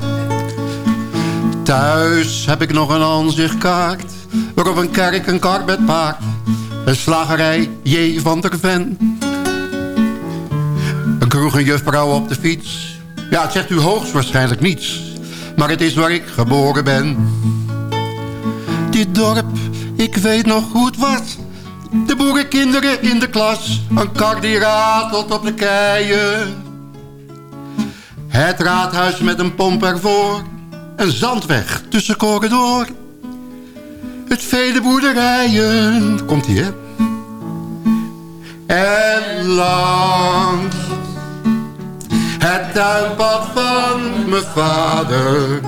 G: Thuis heb ik nog een aanzichtkaart, waarop een kerk een kar met paard. Een slagerij J. van der Ven. Een kroeg een juffrouw op de fiets. Ja, het zegt u hoogstwaarschijnlijk niets. Maar het is waar ik geboren ben. Dit dorp, ik weet nog goed wat. De boerenkinderen in de klas. Een kar die ratelt op de keien. Het raadhuis met een pomp ervoor. Een zandweg tussen corridor. Het vele boerderijen. Komt ie, hè? En langs het tuinpad van mijn vader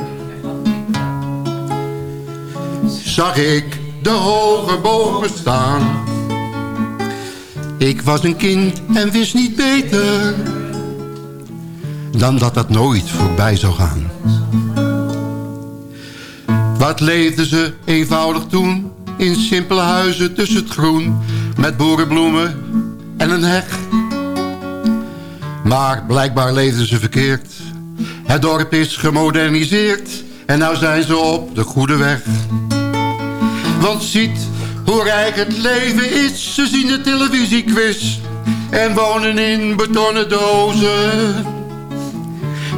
G: zag ik de hoge bomen staan. Ik was een kind en wist niet beter dan dat dat nooit voorbij zou gaan. Wat leefden ze eenvoudig toen in simpele huizen tussen het groen met boerenbloemen en een heg. Maar blijkbaar leefden ze verkeerd Het dorp is gemoderniseerd en nou zijn ze op de goede weg. Want ziet hoe rijk het leven is, ze zien de televisiequiz en wonen in betonnen dozen.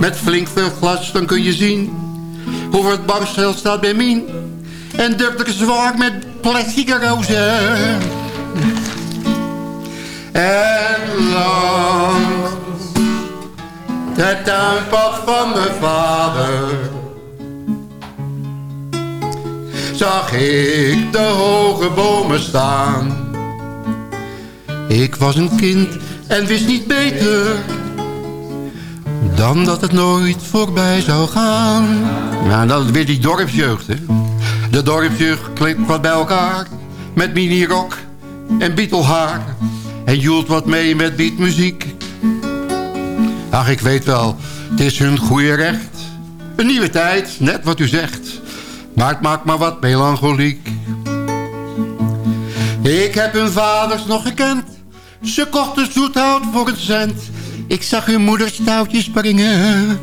G: Met flink veel glas, dan kun je zien hoe het barstel staat bij Mien. En dubbelijk zwaar met plastic rozen. En langs het tuinpad van mijn vader zag ik de hoge bomen staan. Ik was een kind en wist niet beter dan dat het nooit voorbij zou gaan. Nou, dat is weer die dorpsjeugd, hè. De dorpsjeugd klikt wat bij elkaar met minirok en bietelhaar. En joelt wat mee met beatmuziek. Ach, ik weet wel, het is hun goede recht. Een nieuwe tijd, net wat u zegt. Maar het maakt maar wat melancholiek. Ik heb hun vaders nog gekend. Ze kochten zoethout voor een cent. Ik zag hun moeder stoutjes brengen.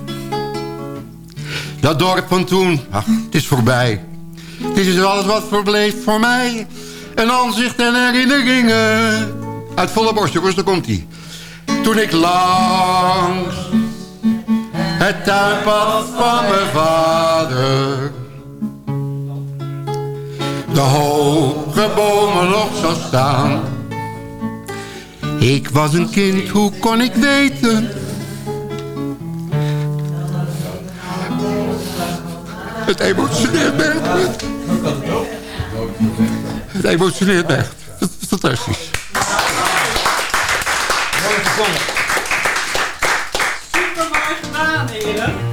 G: Dat dorp van toen, ach, het is voorbij. Dit is alles wat verbleef voor mij. Een aanzicht en herinneringen. Uit volle borst, jongens, daar komt hij. Toen ik langs het tuinpad van mijn vader... de hoge bomen nog zou staan... Ik was een kind, hoe kon ik weten? Het emotioneert me. Het emotioneert me echt. Het is fantastisch.
K: Super mooi gedaan, heren.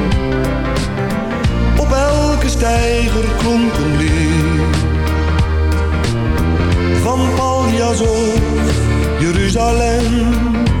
P: Steiger klonk een. Van Paljas Jeruzalem.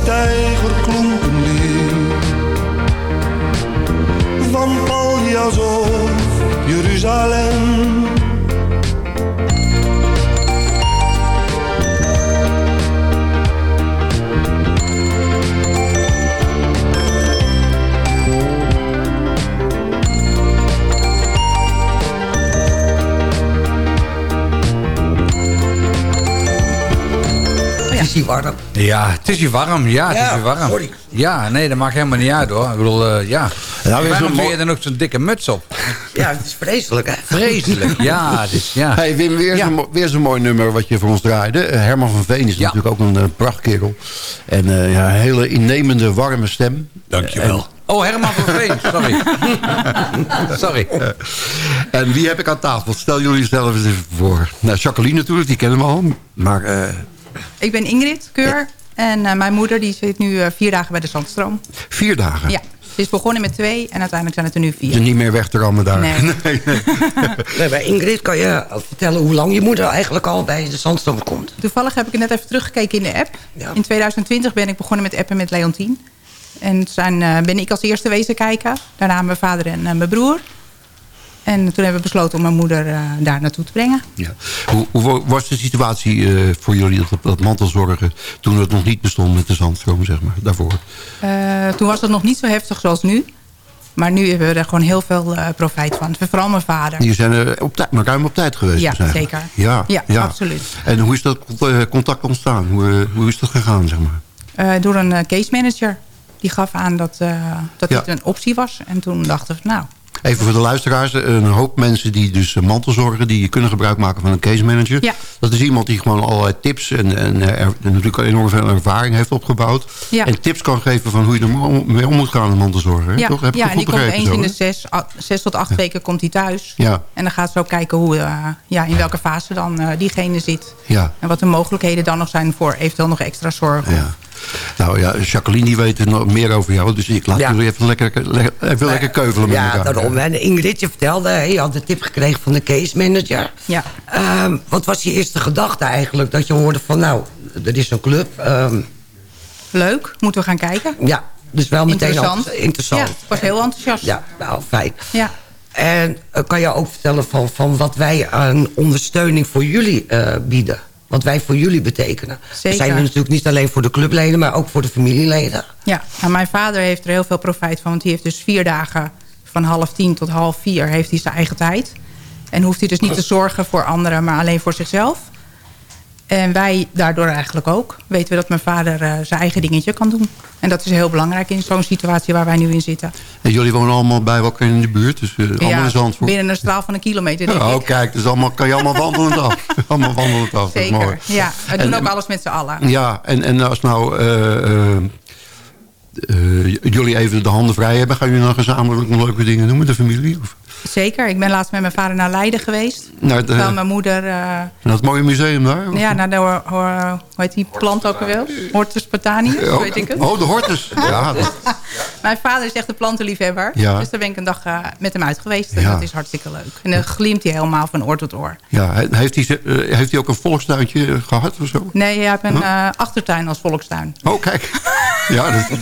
P: Op elke steiger klonk een lied. Van Paljas of Jeruzalem.
H: Is hier warm.
F: Ja, het is hier warm. Ja, het
H: Ja,
F: is hier warm.
H: sorry.
F: Ja, nee, dat maakt helemaal niet uit hoor. Ik bedoel, eh, ja.
G: Nou, weer
F: Waarom
G: zo'n
F: doe je dan ook zo'n dikke muts op?
H: Ja, het is vreselijk, hè?
F: Vreselijk, ja. Het is, ja.
G: Hey Wim, weer zo'n mo- weer zo'n mooi nummer wat je voor ons draaide. Eh, Herman van Veen is natuurlijk ook een eh, prachtkerel. En eh, ja, een hele innemende, warme stem.
F: Dankjewel.
G: En
F: Oh, Herman van Veen, sorry. sorry.
G: En wie heb ik aan tafel? Stel jullie zelf eens even voor. Nou, Jacqueline natuurlijk, die kennen we al. Maar eh,
Q: Ik ben Ingrid Keur. En eh, mijn moeder die zit nu eh, vier dagen bij de Zandstroom.
G: vier dagen.
Q: Ja, ze is begonnen met twee en uiteindelijk zijn het er nu vier.
G: Ze niet meer weg te rammen daar.
Q: Nee.
G: nee, nee.
H: Nee, bij Ingrid kan je vertellen hoe lang je moeder eigenlijk al bij de zandstroom komt.
Q: Toevallig heb ik net even teruggekeken in de app. In 2020 ben ik begonnen met appen met Leontien. En zijn, eh, ben ik als eerste wezen kijken. Daarna mijn vader en eh, mijn broer. En toen hebben we besloten om mijn moeder eh, daar naartoe te brengen.
G: Ja. Hoe, hoe was de situatie eh, voor jullie, dat, dat mantelzorgen... toen het nog niet bestond met de zandstroom, zeg maar, daarvoor?
Q: Eh, toen was het nog niet zo heftig zoals nu. Maar nu hebben we er gewoon heel veel profijt van. Vooral mijn vader.
G: Die zijn er op tijd, maar ruim op tijd geweest.
Q: Ja,
G: dus
Q: zeker.
G: Ja,
Q: Ja, absoluut.
G: En hoe is dat contact ontstaan? Hoe, hoe is dat gegaan, zeg maar?
Q: Door een case manager. Die gaf aan dat, dat
G: Ja.
Q: dit een optie was. En toen dachten we, nou,
G: Even voor de luisteraars. Een hoop mensen die dus mantelzorgen... die kunnen gebruik maken van een case manager.
Q: Ja.
G: Dat is iemand die gewoon allerlei tips... en, en, eh, er, natuurlijk enorm veel ervaring heeft opgebouwd.
Q: Ja.
G: En tips kan geven van hoe je er mo- mee om moet gaan... een mantelzorger. hè?
Q: ja,
G: Toch? Heb
Q: ja en die komt eens in de zes, zes tot acht weken komt hij thuis.
G: Ja.
Q: En dan gaat ze ook kijken hoe, eh, ja, in welke fase dan eh, diegene zit.
G: Ja.
Q: En wat de mogelijkheden dan nog zijn voor eventueel nog extra zorg.
G: Ja. Nou ja, Jacqueline die weet er nog meer over jou. Dus ik laat
H: Ja.
G: jullie even lekker, lekker, even lekker keuvelen met
H: Ja,
G: elkaar.
H: daarom. En Ingrid, je vertelde, hè, je had de tip gekregen van de case manager.
Q: Ja.
H: Ehm, wat was je eerste gedachte eigenlijk? Dat je hoorde van, nou, er is een club. ehm,
Q: Leuk, moeten we gaan kijken.
H: ja, dus wel meteen
Q: Interessant.
H: al interessant.
Q: Ja, ik was heel enthousiast.
H: Ja, nou, fijn.
Q: Ja.
H: En eh, kan je ook vertellen van, van wat wij aan ondersteuning voor jullie eh, bieden? Wat wij voor jullie betekenen.
Q: Zeker.
H: We zijn er natuurlijk niet alleen voor de clubleden, maar ook voor de familieleden.
Q: Ja, nou, mijn vader heeft er heel veel profijt van. Want hij heeft dus vier dagen van half tien tot half vier heeft hij zijn eigen tijd. En hoeft hij dus niet te zorgen voor anderen, maar alleen voor zichzelf. En wij daardoor eigenlijk ook. Weten we dat mijn vader eh, zijn eigen dingetje kan doen. En dat is heel belangrijk in zo'n situatie waar wij nu in zitten.
G: En jullie wonen allemaal bij elkaar in de buurt. Dus eh, allemaal in Zandvoort.
Q: binnen een straal van een kilometer, denk
G: Oh,
Q: ik.
G: kijk, dus allemaal, kan je allemaal wandelend af. allemaal wandelend af, dat is mooi.
Q: Zeker, ja. We doen
G: En-
Q: ook alles met z'n allen.
G: Ja, en, en als nou eh, jullie even de handen vrij hebben... gaan jullie dan gezamenlijk nog leuke dingen doen met de familie? Of,
Q: Zeker. Ik ben laatst met mijn vader naar Leiden geweest.
G: Naar de-
Q: mijn moeder... eh,
G: naar het mooie museum daar?
Q: Ja, naar de... ho- hoe heet die plant ook alweer? Hortus Spartanius,
G: Oh,
Q: weet ik het.
G: Oh, de hortus. Ja, dat-
Q: Mijn vader is echt een plantenliefhebber.
G: Ja.
Q: Dus daar ben ik een dag eh, met hem uit geweest. En
G: Ja.
Q: dat is hartstikke leuk. En dan glimt hij helemaal van oor tot oor.
G: ja, heeft hij, eh, heeft hij ook een volkstuintje eh, gehad of zo?
Q: Nee, je hebt een
G: Huh?
Q: eh, achtertuin als volkstuin.
G: Oh, kijk. Ja, dat,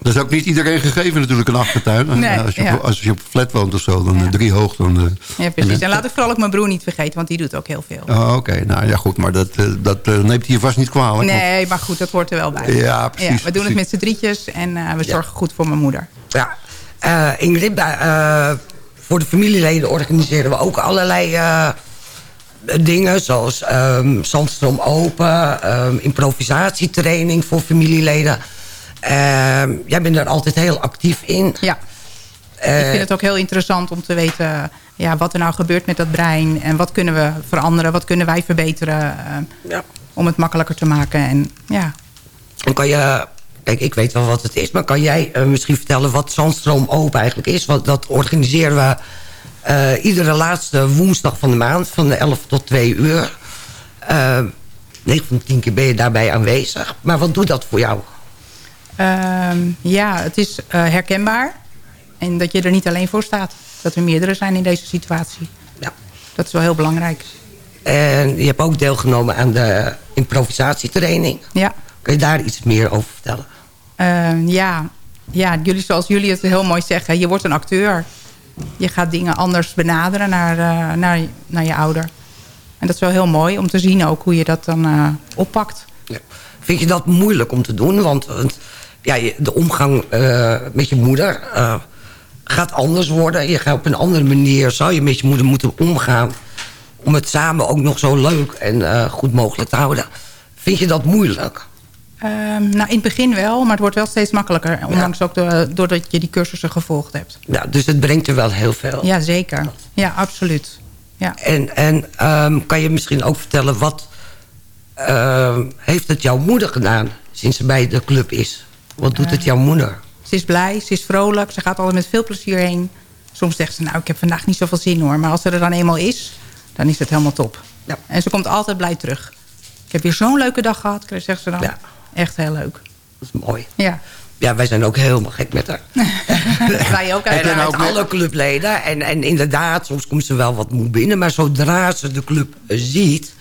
G: dat is ook niet iedereen gegeven natuurlijk, een achtertuin.
Q: Nee,
G: als, je,
Q: ja.
G: als je op flat woont of zo, dan eh, drie hoog. Dan, eh,
Q: Ja, precies.
G: en-
Q: En laat ik vooral ook mijn broer niet vergeten, want die doet ook heel veel.
G: Oh, Oké, nou ja goed, maar dat, eh, dat neemt hij je vast niet kwalijk. want-
Q: Nee, maar goed, dat hoort er wel bij.
G: Ja, precies,
Q: we doen het met z'n drietjes en eh, we zorgen goed voor mijn moeder.
H: Ja, Eh, Ingrid, eh, voor de familieleden organiseren we ook allerlei eh, dingen. Zoals ehm Zandstroom Open, ehm, improvisatietraining voor familieleden. Ehm, jij bent er altijd heel actief in.
Q: Ja.
H: Eh,
Q: ik vind het ook heel interessant om te weten ja, wat er nou gebeurt met dat brein. En wat kunnen we veranderen, wat kunnen wij verbeteren eh, om het makkelijker te maken. En, ja.
H: Dan kan je... Kijk, ik weet wel wat het is, maar kan jij eh, misschien vertellen wat Zandstroom Open eigenlijk is? Want dat organiseren we eh, iedere laatste woensdag van de maand van 11 tot 2 uur. Eh 9 van de 10 keer ben je daarbij aanwezig. Maar wat doet dat voor jou?
Q: Ehm, ja, het is eh, herkenbaar. En dat je er niet alleen voor staat. Dat er meerdere zijn in deze situatie.
H: Ja.
Q: Dat is wel heel belangrijk.
H: En je hebt ook deelgenomen aan de improvisatietraining.
Q: Ja.
H: Kun je daar iets meer over vertellen?
Q: Ehm, ja. ja, jullie, zoals jullie het heel mooi zeggen. Je wordt een acteur. Je gaat dingen anders benaderen naar, eh, naar, naar je ouder. En dat is wel heel mooi om te zien ook hoe je dat dan eh, oppakt.
H: Vind je dat moeilijk om te doen? Want, want ja, de omgang eh, met je moeder eh, gaat anders worden. Je gaat op een andere manier, zou je met je moeder moeten omgaan... om het samen ook nog zo leuk en eh, goed mogelijk te houden. Vind je dat moeilijk?
Q: Ehm, nou, in het begin wel, maar het wordt wel steeds makkelijker. Ondanks ook de- doordat je die cursussen gevolgd hebt.
H: Ja, dus het brengt er wel heel veel.
Q: Ja, zeker. Ja, absoluut. Ja.
H: En, en ehm, kan je misschien ook vertellen... wat ehm, heeft het jouw moeder gedaan sinds ze bij de club is? Wat doet het jouw moeder?
Q: Ze is blij, ze is vrolijk, ze gaat altijd met veel plezier heen. Soms zegt ze, nou, ik heb vandaag niet zoveel zin hoor. Maar als ze er dan eenmaal is, dan is het helemaal top. Ja. En ze komt altijd blij terug. Ik heb weer zo'n leuke dag gehad, zegt ze dan.
H: Ja.
Q: Echt heel leuk.
H: Dat is mooi.
Q: Ja.
H: Ja, wij zijn ook helemaal gek met haar.
Q: Wij ook
H: En
Q: uit.
H: uit alle clubleden. En, en inderdaad, soms komt ze wel wat moe binnen. Maar zodra ze de club ziet...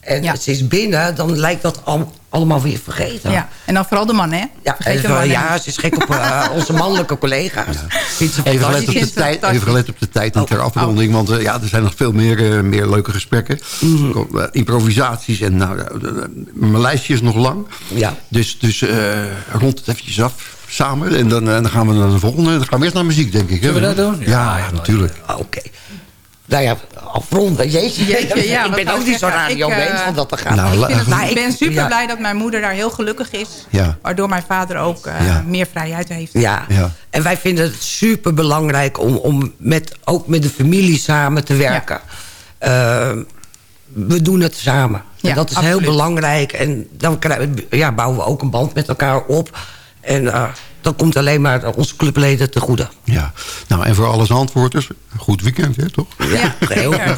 H: en ze is binnen, dan lijkt dat al, allemaal weer vergeten.
Q: Ja. En dan vooral de man, hè?
H: Ja,
Q: man
H: ja, ze is gek op eh, onze mannelijke collega's.
G: Even gelet, op de tijd, even gelet op de tijd en ter afronding. Want eh, ja, er zijn nog veel meer, eh, meer leuke gesprekken. Eh, improvisaties. En nou, mijn lijstje is nog lang.
H: Ja.
G: Dus, dus eh, rond het eventjes af samen. En dan, dan gaan we naar de volgende. Dan gaan we eerst naar muziek, denk ik. hè?
H: Zullen we dat doen?
G: Ja, ja, natuurlijk.
H: Oké. Nou ja, afronden. Jeetje,
Q: Jeetje, ja,
H: ik ben ook niet zo
Q: zeggen?
H: radio
Q: Ik, eh,
H: van dat te gaan.
G: Nou,
Q: Ik, vind het-
H: Maar
Q: ik ben super
H: ja.
Q: blij dat mijn moeder daar heel gelukkig is.
G: Ja.
Q: Waardoor mijn vader ook eh,
G: Ja.
Q: meer vrijheid heeft.
H: Ja.
G: Ja.
H: en wij vinden het super belangrijk om, om met, ook met de familie samen te werken. Eh, we doen het samen.
Q: Ja,
H: en dat is
Q: absoluut.
H: heel belangrijk. En dan krijgen we- ja, bouwen we ook een band met elkaar op. En eh, dat komt alleen maar onze clubleden te goede.
G: Ja. Nou, en voor alle Zandvoorters, een goed weekend, hè, toch?
H: Ja, heel goed.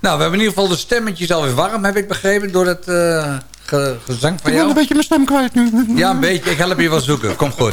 F: Nou, we hebben in ieder geval de stemmetjes alweer warm, heb ik begrepen, door het eh, ge- gezang
G: Ik
F: van
G: ben een
F: jou.
G: beetje mijn stem kwijt nu.
F: Ja, een beetje. Ik help je wel zoeken. Kom goed.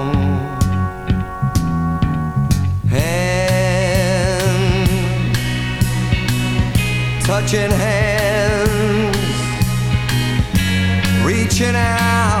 R: Touching hands, reaching out,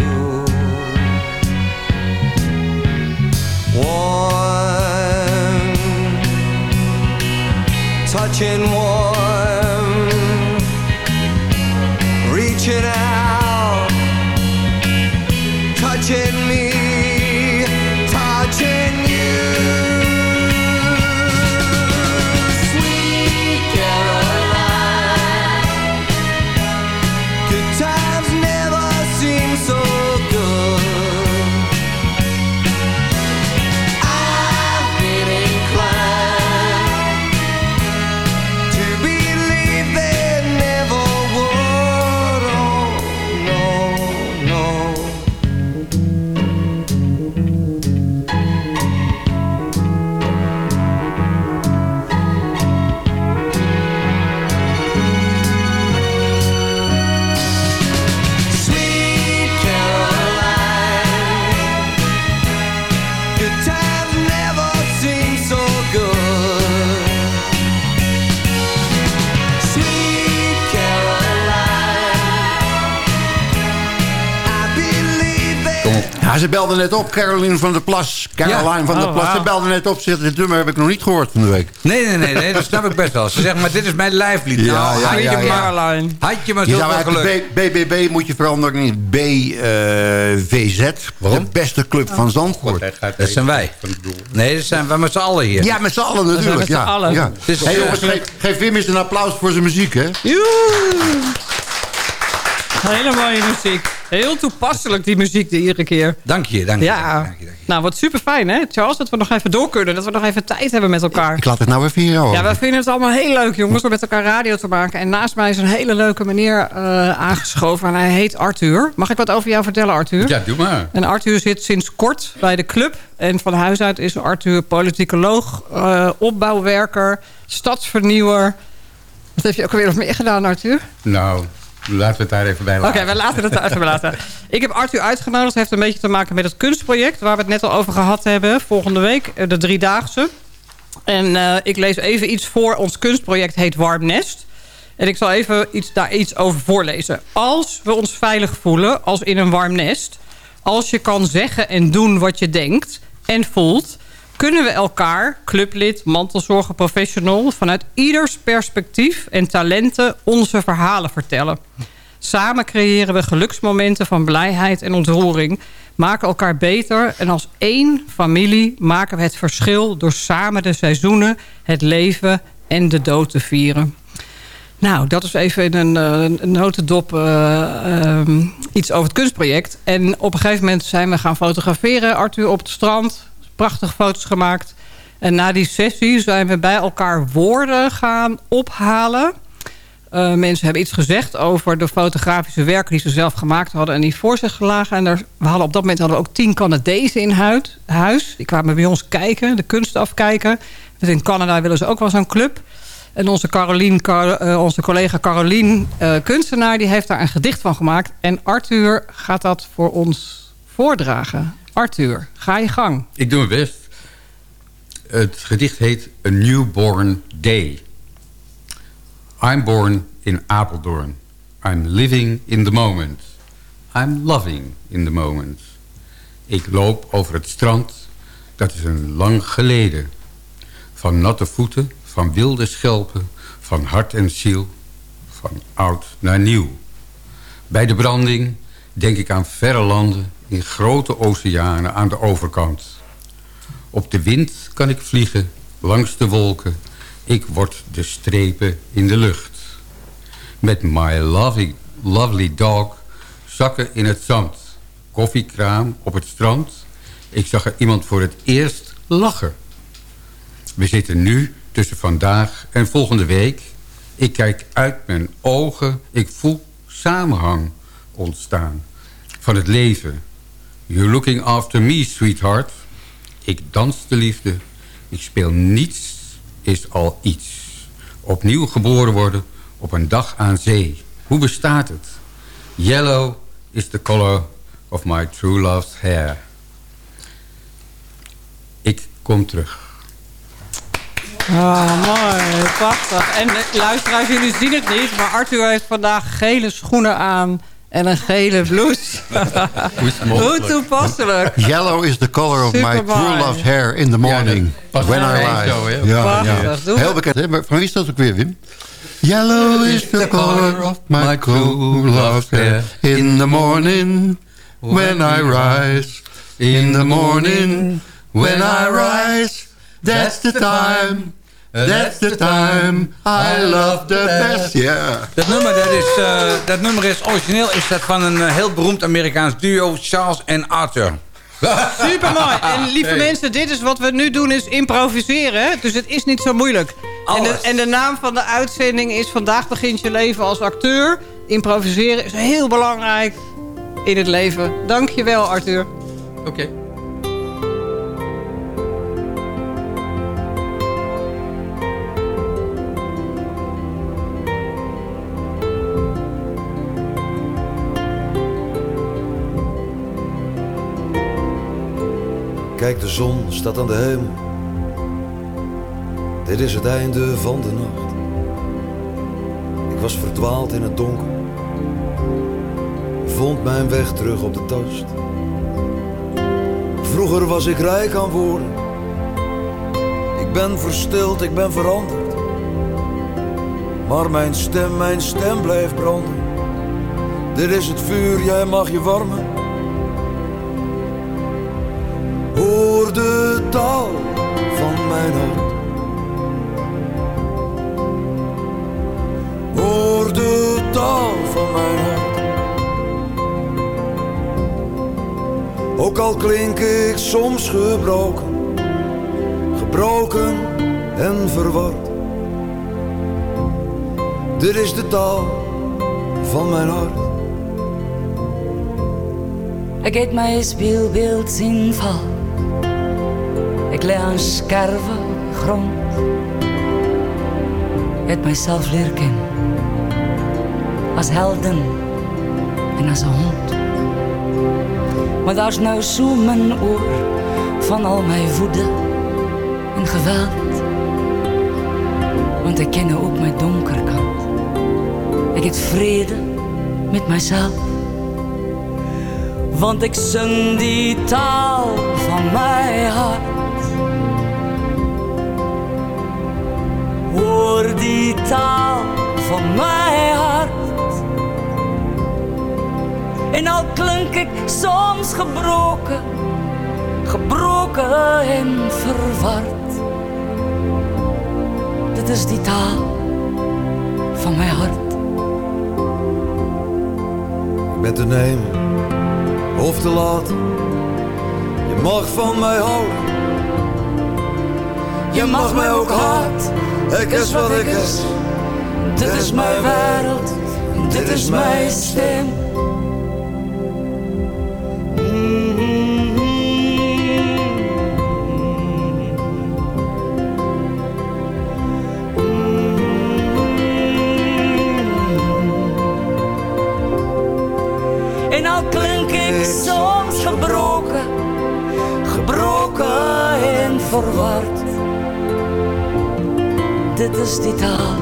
R: Touching warm, reaching out,
G: ze belde net op, Caroline van der Plas. Caroline
F: Ja.
G: van der
F: Oh,
G: Plas. Ze belde net op. Ze zegt, dit nummer heb ik nog niet gehoord van de week.
F: Nee, nee, nee, nee, dat snap ik best wel. Ze zeggen, maar dit is mijn lijflied.
G: Ja,
F: nou,
G: ja,
F: had je
G: ja,
F: maar,
G: ja.
F: Had je maar zoveel
G: zou
F: geluk.
G: BBB moet je veranderen in BVZ. De beste club van Zandvoort.
F: Dat zijn wij. Nee, dat zijn wij met z'n allen hier.
G: Ja, met z'n allen natuurlijk. Ja, ja.
F: Het is,
G: Hey,
F: eh,
G: jongens, geef, geef Wim eens een applaus voor zijn muziek, hè?
K: Hele mooie muziek. Heel toepasselijk, die muziek die iedere keer.
F: Dank je, dank je.
K: Ja. Nou, wat super fijn, hè, Charles? Dat we nog even door kunnen. Dat we nog even tijd hebben met elkaar.
G: Ik laat het nou even hier houden.
K: Ja, wij vinden het allemaal heel leuk, jongens, om met elkaar radio te maken. En naast mij is een hele leuke meneer eh, aangeschoven. En hij heet Arthur. Mag ik wat over jou vertellen, Arthur?
S: Ja, doe maar.
K: En Arthur zit sinds kort bij de club. En van huis uit is Arthur politicoloog, eh, opbouwwerker, stadsvernieuwer. Wat heb je ook alweer nog meer gedaan, Arthur?
S: Nou, laten we het daar even bij
K: Oké,
S: laten.
K: we laten het even laten. Ik heb Arthur uitgenodigd. Het heeft een beetje te maken met het kunstproject... waar we het net al over gehad hebben. Volgende week, eh, de Driedaagse. En eh, ik lees even iets voor. Ons kunstproject heet Warm Nest. En ik zal even iets, daar iets over voorlezen. Als we ons veilig voelen als in een warm nest... als je kan zeggen en doen wat je denkt en voelt... kunnen we elkaar, clublid, mantelzorger, professional... vanuit ieders perspectief en talenten onze verhalen vertellen. Samen creëren we geluksmomenten van blijheid en ontroering... maken elkaar beter en als één familie maken we het verschil... door samen de seizoenen, het leven en de dood te vieren. Nou, dat is even in een, eh, notendop eh, ehm, iets over het kunstproject. En op een gegeven moment zijn we gaan fotograferen. Arthur op het strand. Prachtige foto's gemaakt. En na die sessie zijn we bij elkaar woorden gaan ophalen. Eh, mensen hebben iets gezegd over de fotografische werken... die ze zelf gemaakt hadden en die voor zich lagen. En we hadden op dat moment hadden we ook tien Canadezen in huis. Die kwamen bij ons kijken, de kunst afkijken. Dus in Canada willen ze ook wel zo'n club. En onze, Carolien, Car- eh, onze collega Carolien eh, Kunstenaar... die heeft daar een gedicht van gemaakt. En Arthur gaat dat voor ons voordragen. Arthur, ga je gang.
S: Ik doe mijn best. Het gedicht heet A Newborn Day. I'm born in Apeldoorn. I'm living in the moment. I'm loving in the moment. Ik loop over het strand. Dat is een lang geleden. Van natte voeten, van wilde schelpen, van hart en ziel. Van oud naar nieuw. Bij de branding denk ik aan verre landen... in grote oceanen aan de overkant. Op de wind kan ik vliegen, langs de wolken. Ik word de strepen in de lucht. Met my lovely, lovely dog zakken in het zand. Koffiekraam op het strand. Ik zag er iemand voor het eerst lachen. We zitten nu tussen vandaag en volgende week. Ik kijk uit mijn ogen. Ik voel samenhang ontstaan. Van het leven. You're looking after me, sweetheart. Ik dans de liefde. Ik speel niets, is al iets. Opnieuw geboren worden op een dag aan zee. Hoe bestaat het? Yellow is the color of my true love's hair. Ik kom terug.
K: Oh, mooi. Prachtig. En eh, luisteraars, jullie zien het niet... maar Arthur heeft vandaag gele schoenen aan... en een gele blouse. Hoe toepasselijk.
G: Yellow is the color of my true love's hair in the morning. when I rise. ja, ja. Heel bekend. hè? Maar Van wie is dat ook weer, Wim? Yellow is the color of my true love's hair in the morning when I rise. In the morning when I rise. That's the time. That's the time I love the best. Ja.
F: Dat nummer, dat is, eh, dat nummer is origineel is dat van een eh, heel beroemd Amerikaans duo, Charles en Arthur.
K: Super mooi. En lieve
F: Hey.
K: mensen, dit is wat we nu doen, is improviseren. hè? Dus het is niet zo moeilijk. En de,
F: Alles.
K: en de naam van de uitzending is... Vandaag begint je leven als acteur. Improviseren is heel belangrijk in het leven. Dank je wel, Arthur.
S: Oké.
J: Kijk, de zon staat aan de hemel. Dit is het einde van de nacht. Ik was verdwaald in het donker. Vond mijn weg terug op de tast. Vroeger was ik rijk aan woorden. Ik ben verstild, ik ben veranderd. Maar mijn stem, mijn stem blijft branden. Dit is het vuur, jij mag je warmen. De taal van mijn hart. Hoor de taal van mijn hart. Ook al klink ik soms gebroken, gebroken en verward. Dit is de taal van mijn hart.
T: Ik eet mijn speelbeeld zien val. Ik leg aan scherven grond. Heb mijzelf leren kennen. Als helden en als een hond. Maar daar is nou zo mijn oor van al mijn woede en geweld. Want ik ken ook mijn donkere kant. Ik heb vrede met mijzelf. Want ik zing die taal van mijn hart. Taal van mijn hart. En al klink ik soms gebroken, gebroken en verward. Dit is die taal van mijn hart.
J: Ik ben te nemen of te laat. Je mag van mij houden. Je mag mij ook haat. Ik is wat ik is.
T: Dit is mijn wereld, dit is mijn stem. En al klink ik soms gebroken, gebroken en verward. Dit is die taal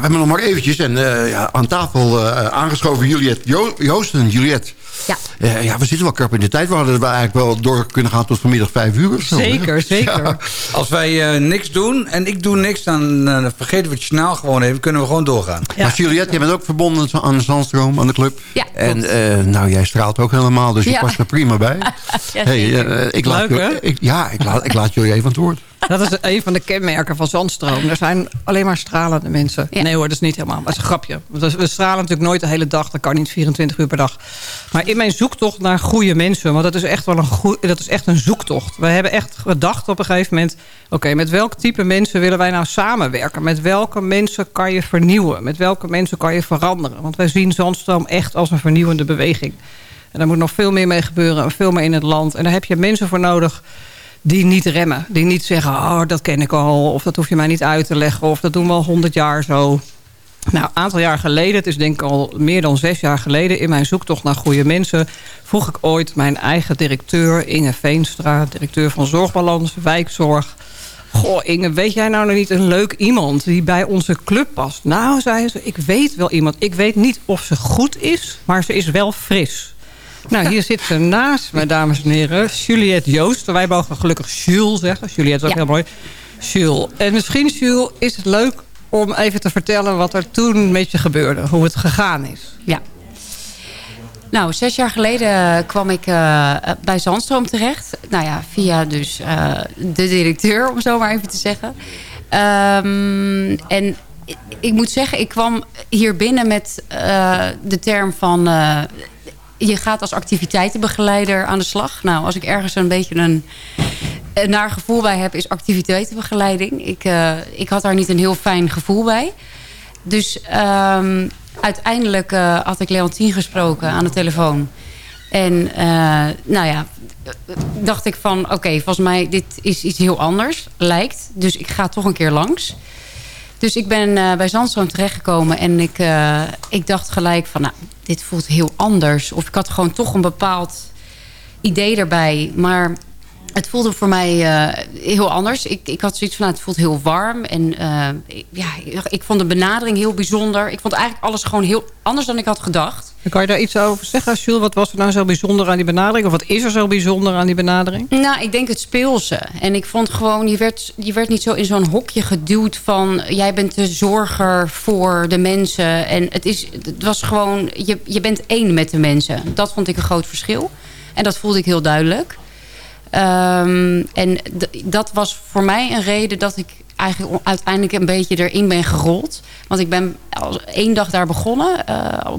G: we hebben nog maar eventjes. En eh, ja, aan tafel eh, aangeschoven Juliet jo Joosten. Juliet.
U: Ja.
G: Eh, ja, we zitten wel krap in de tijd. We hadden er eigenlijk wel door kunnen gaan tot vanmiddag vijf uur of zo. hè?
K: Zeker, zeker.
G: Ja.
F: Als wij eh, niks doen en ik doe niks, dan eh, vergeten we het journaal gewoon even. Kunnen we gewoon doorgaan.
G: Maar Juliet, jij bent ook verbonden aan de Zandstroom, aan de club.
U: Ja,
G: En eh, nou, jij straalt ook helemaal, dus je
U: Ja.
G: past er prima bij.
U: Ja,
G: hey, ik laat,
K: Leuk, hè?
G: ik, ja, ik laat, ik laat jullie even aan het woord.
K: Dat is een van de kenmerken van Zandstroom. Er zijn alleen maar stralende mensen. Nee hoor, dat is niet helemaal. Dat is een grapje. We stralen natuurlijk nooit de hele dag. Dat kan niet 24 uur per dag. Maar in mijn zoektocht naar goede mensen... want dat is echt wel een, dat is echt een zoektocht. We hebben echt gedacht op een gegeven moment... oké, met welk type mensen willen wij nou samenwerken? Met welke mensen kan je vernieuwen? Met welke mensen kan je veranderen? Want wij zien Zandstroom echt als een vernieuwende beweging. En daar moet nog veel meer mee gebeuren. en Veel meer in het land. En daar heb je mensen voor nodig die niet remmen. Die niet zeggen, oh, dat ken ik al. Of dat hoef je mij niet uit te leggen. Of dat doen we al honderd jaar zo. Nou, een aantal jaar geleden, het is denk ik al meer dan zes jaar geleden... in mijn zoektocht naar goede mensen... vroeg ik ooit mijn eigen directeur, Inge Veenstra... directeur van Zorgbalans, Wijkzorg... Goh, Inge, weet jij nou nog niet een leuk iemand die bij onze club past? Nou, zei ze, ik weet wel iemand. Ik weet niet of ze goed is, maar ze is wel fris. Nou, hier zit ze naast me, dames en heren. Juliette Joost. Wij mogen gelukkig Jules zeggen. Juliette is ook
U: Ja.
K: heel mooi. Jules. En misschien, Jules, is het leuk om even te vertellen... wat er toen met je gebeurde. Hoe het gegaan is.
U: Ja. Nou, zes jaar geleden kwam ik eh, bij Zandstroom terecht. Nou ja, via dus eh, de directeur, om zo maar even te zeggen. Ehm, en ik, ik moet zeggen, ik kwam hier binnen met eh, de term van... je gaat als activiteitenbegeleider aan de slag. Nou, als ik ergens een beetje een, naar gevoel bij heb... is activiteitenbegeleiding. Ik, eh, ik had daar niet een heel fijn gevoel bij. Dus ehm, uiteindelijk eh, had ik Leontien gesproken aan de telefoon. En eh, nou ja, dacht ik van... oké, volgens mij dit is iets heel anders, lijkt. Dus ik ga toch een keer langs. Dus ik ben eh, bij Zandstroom terechtgekomen en ik, eh, ik dacht gelijk van... nou, dit voelt heel anders. Of ik had gewoon toch een bepaald idee erbij. Maar het voelde voor mij eh, heel anders. Ik, ik had zoiets van, nou, het voelt heel warm. En eh, ik- ja, ik vond de benadering heel bijzonder. Ik vond eigenlijk alles gewoon heel anders dan ik had gedacht.
K: Kan je daar iets over zeggen, Jules? Wat was er nou zo bijzonder aan die benadering? Of wat is er zo bijzonder aan die benadering?
U: Nou, ik denk het speelse. En ik vond gewoon, je werd, je werd niet zo in zo'n hokje geduwd van... jij bent de zorger voor de mensen. En het, is, het was gewoon, je, je bent één met de mensen. Dat vond ik een groot verschil. En dat voelde ik heel duidelijk. Ehm, en dat was voor mij een reden dat ik eigenlijk uiteindelijk een beetje erin ben gerold. Want ik ben al één dag daar begonnen. Uh, op,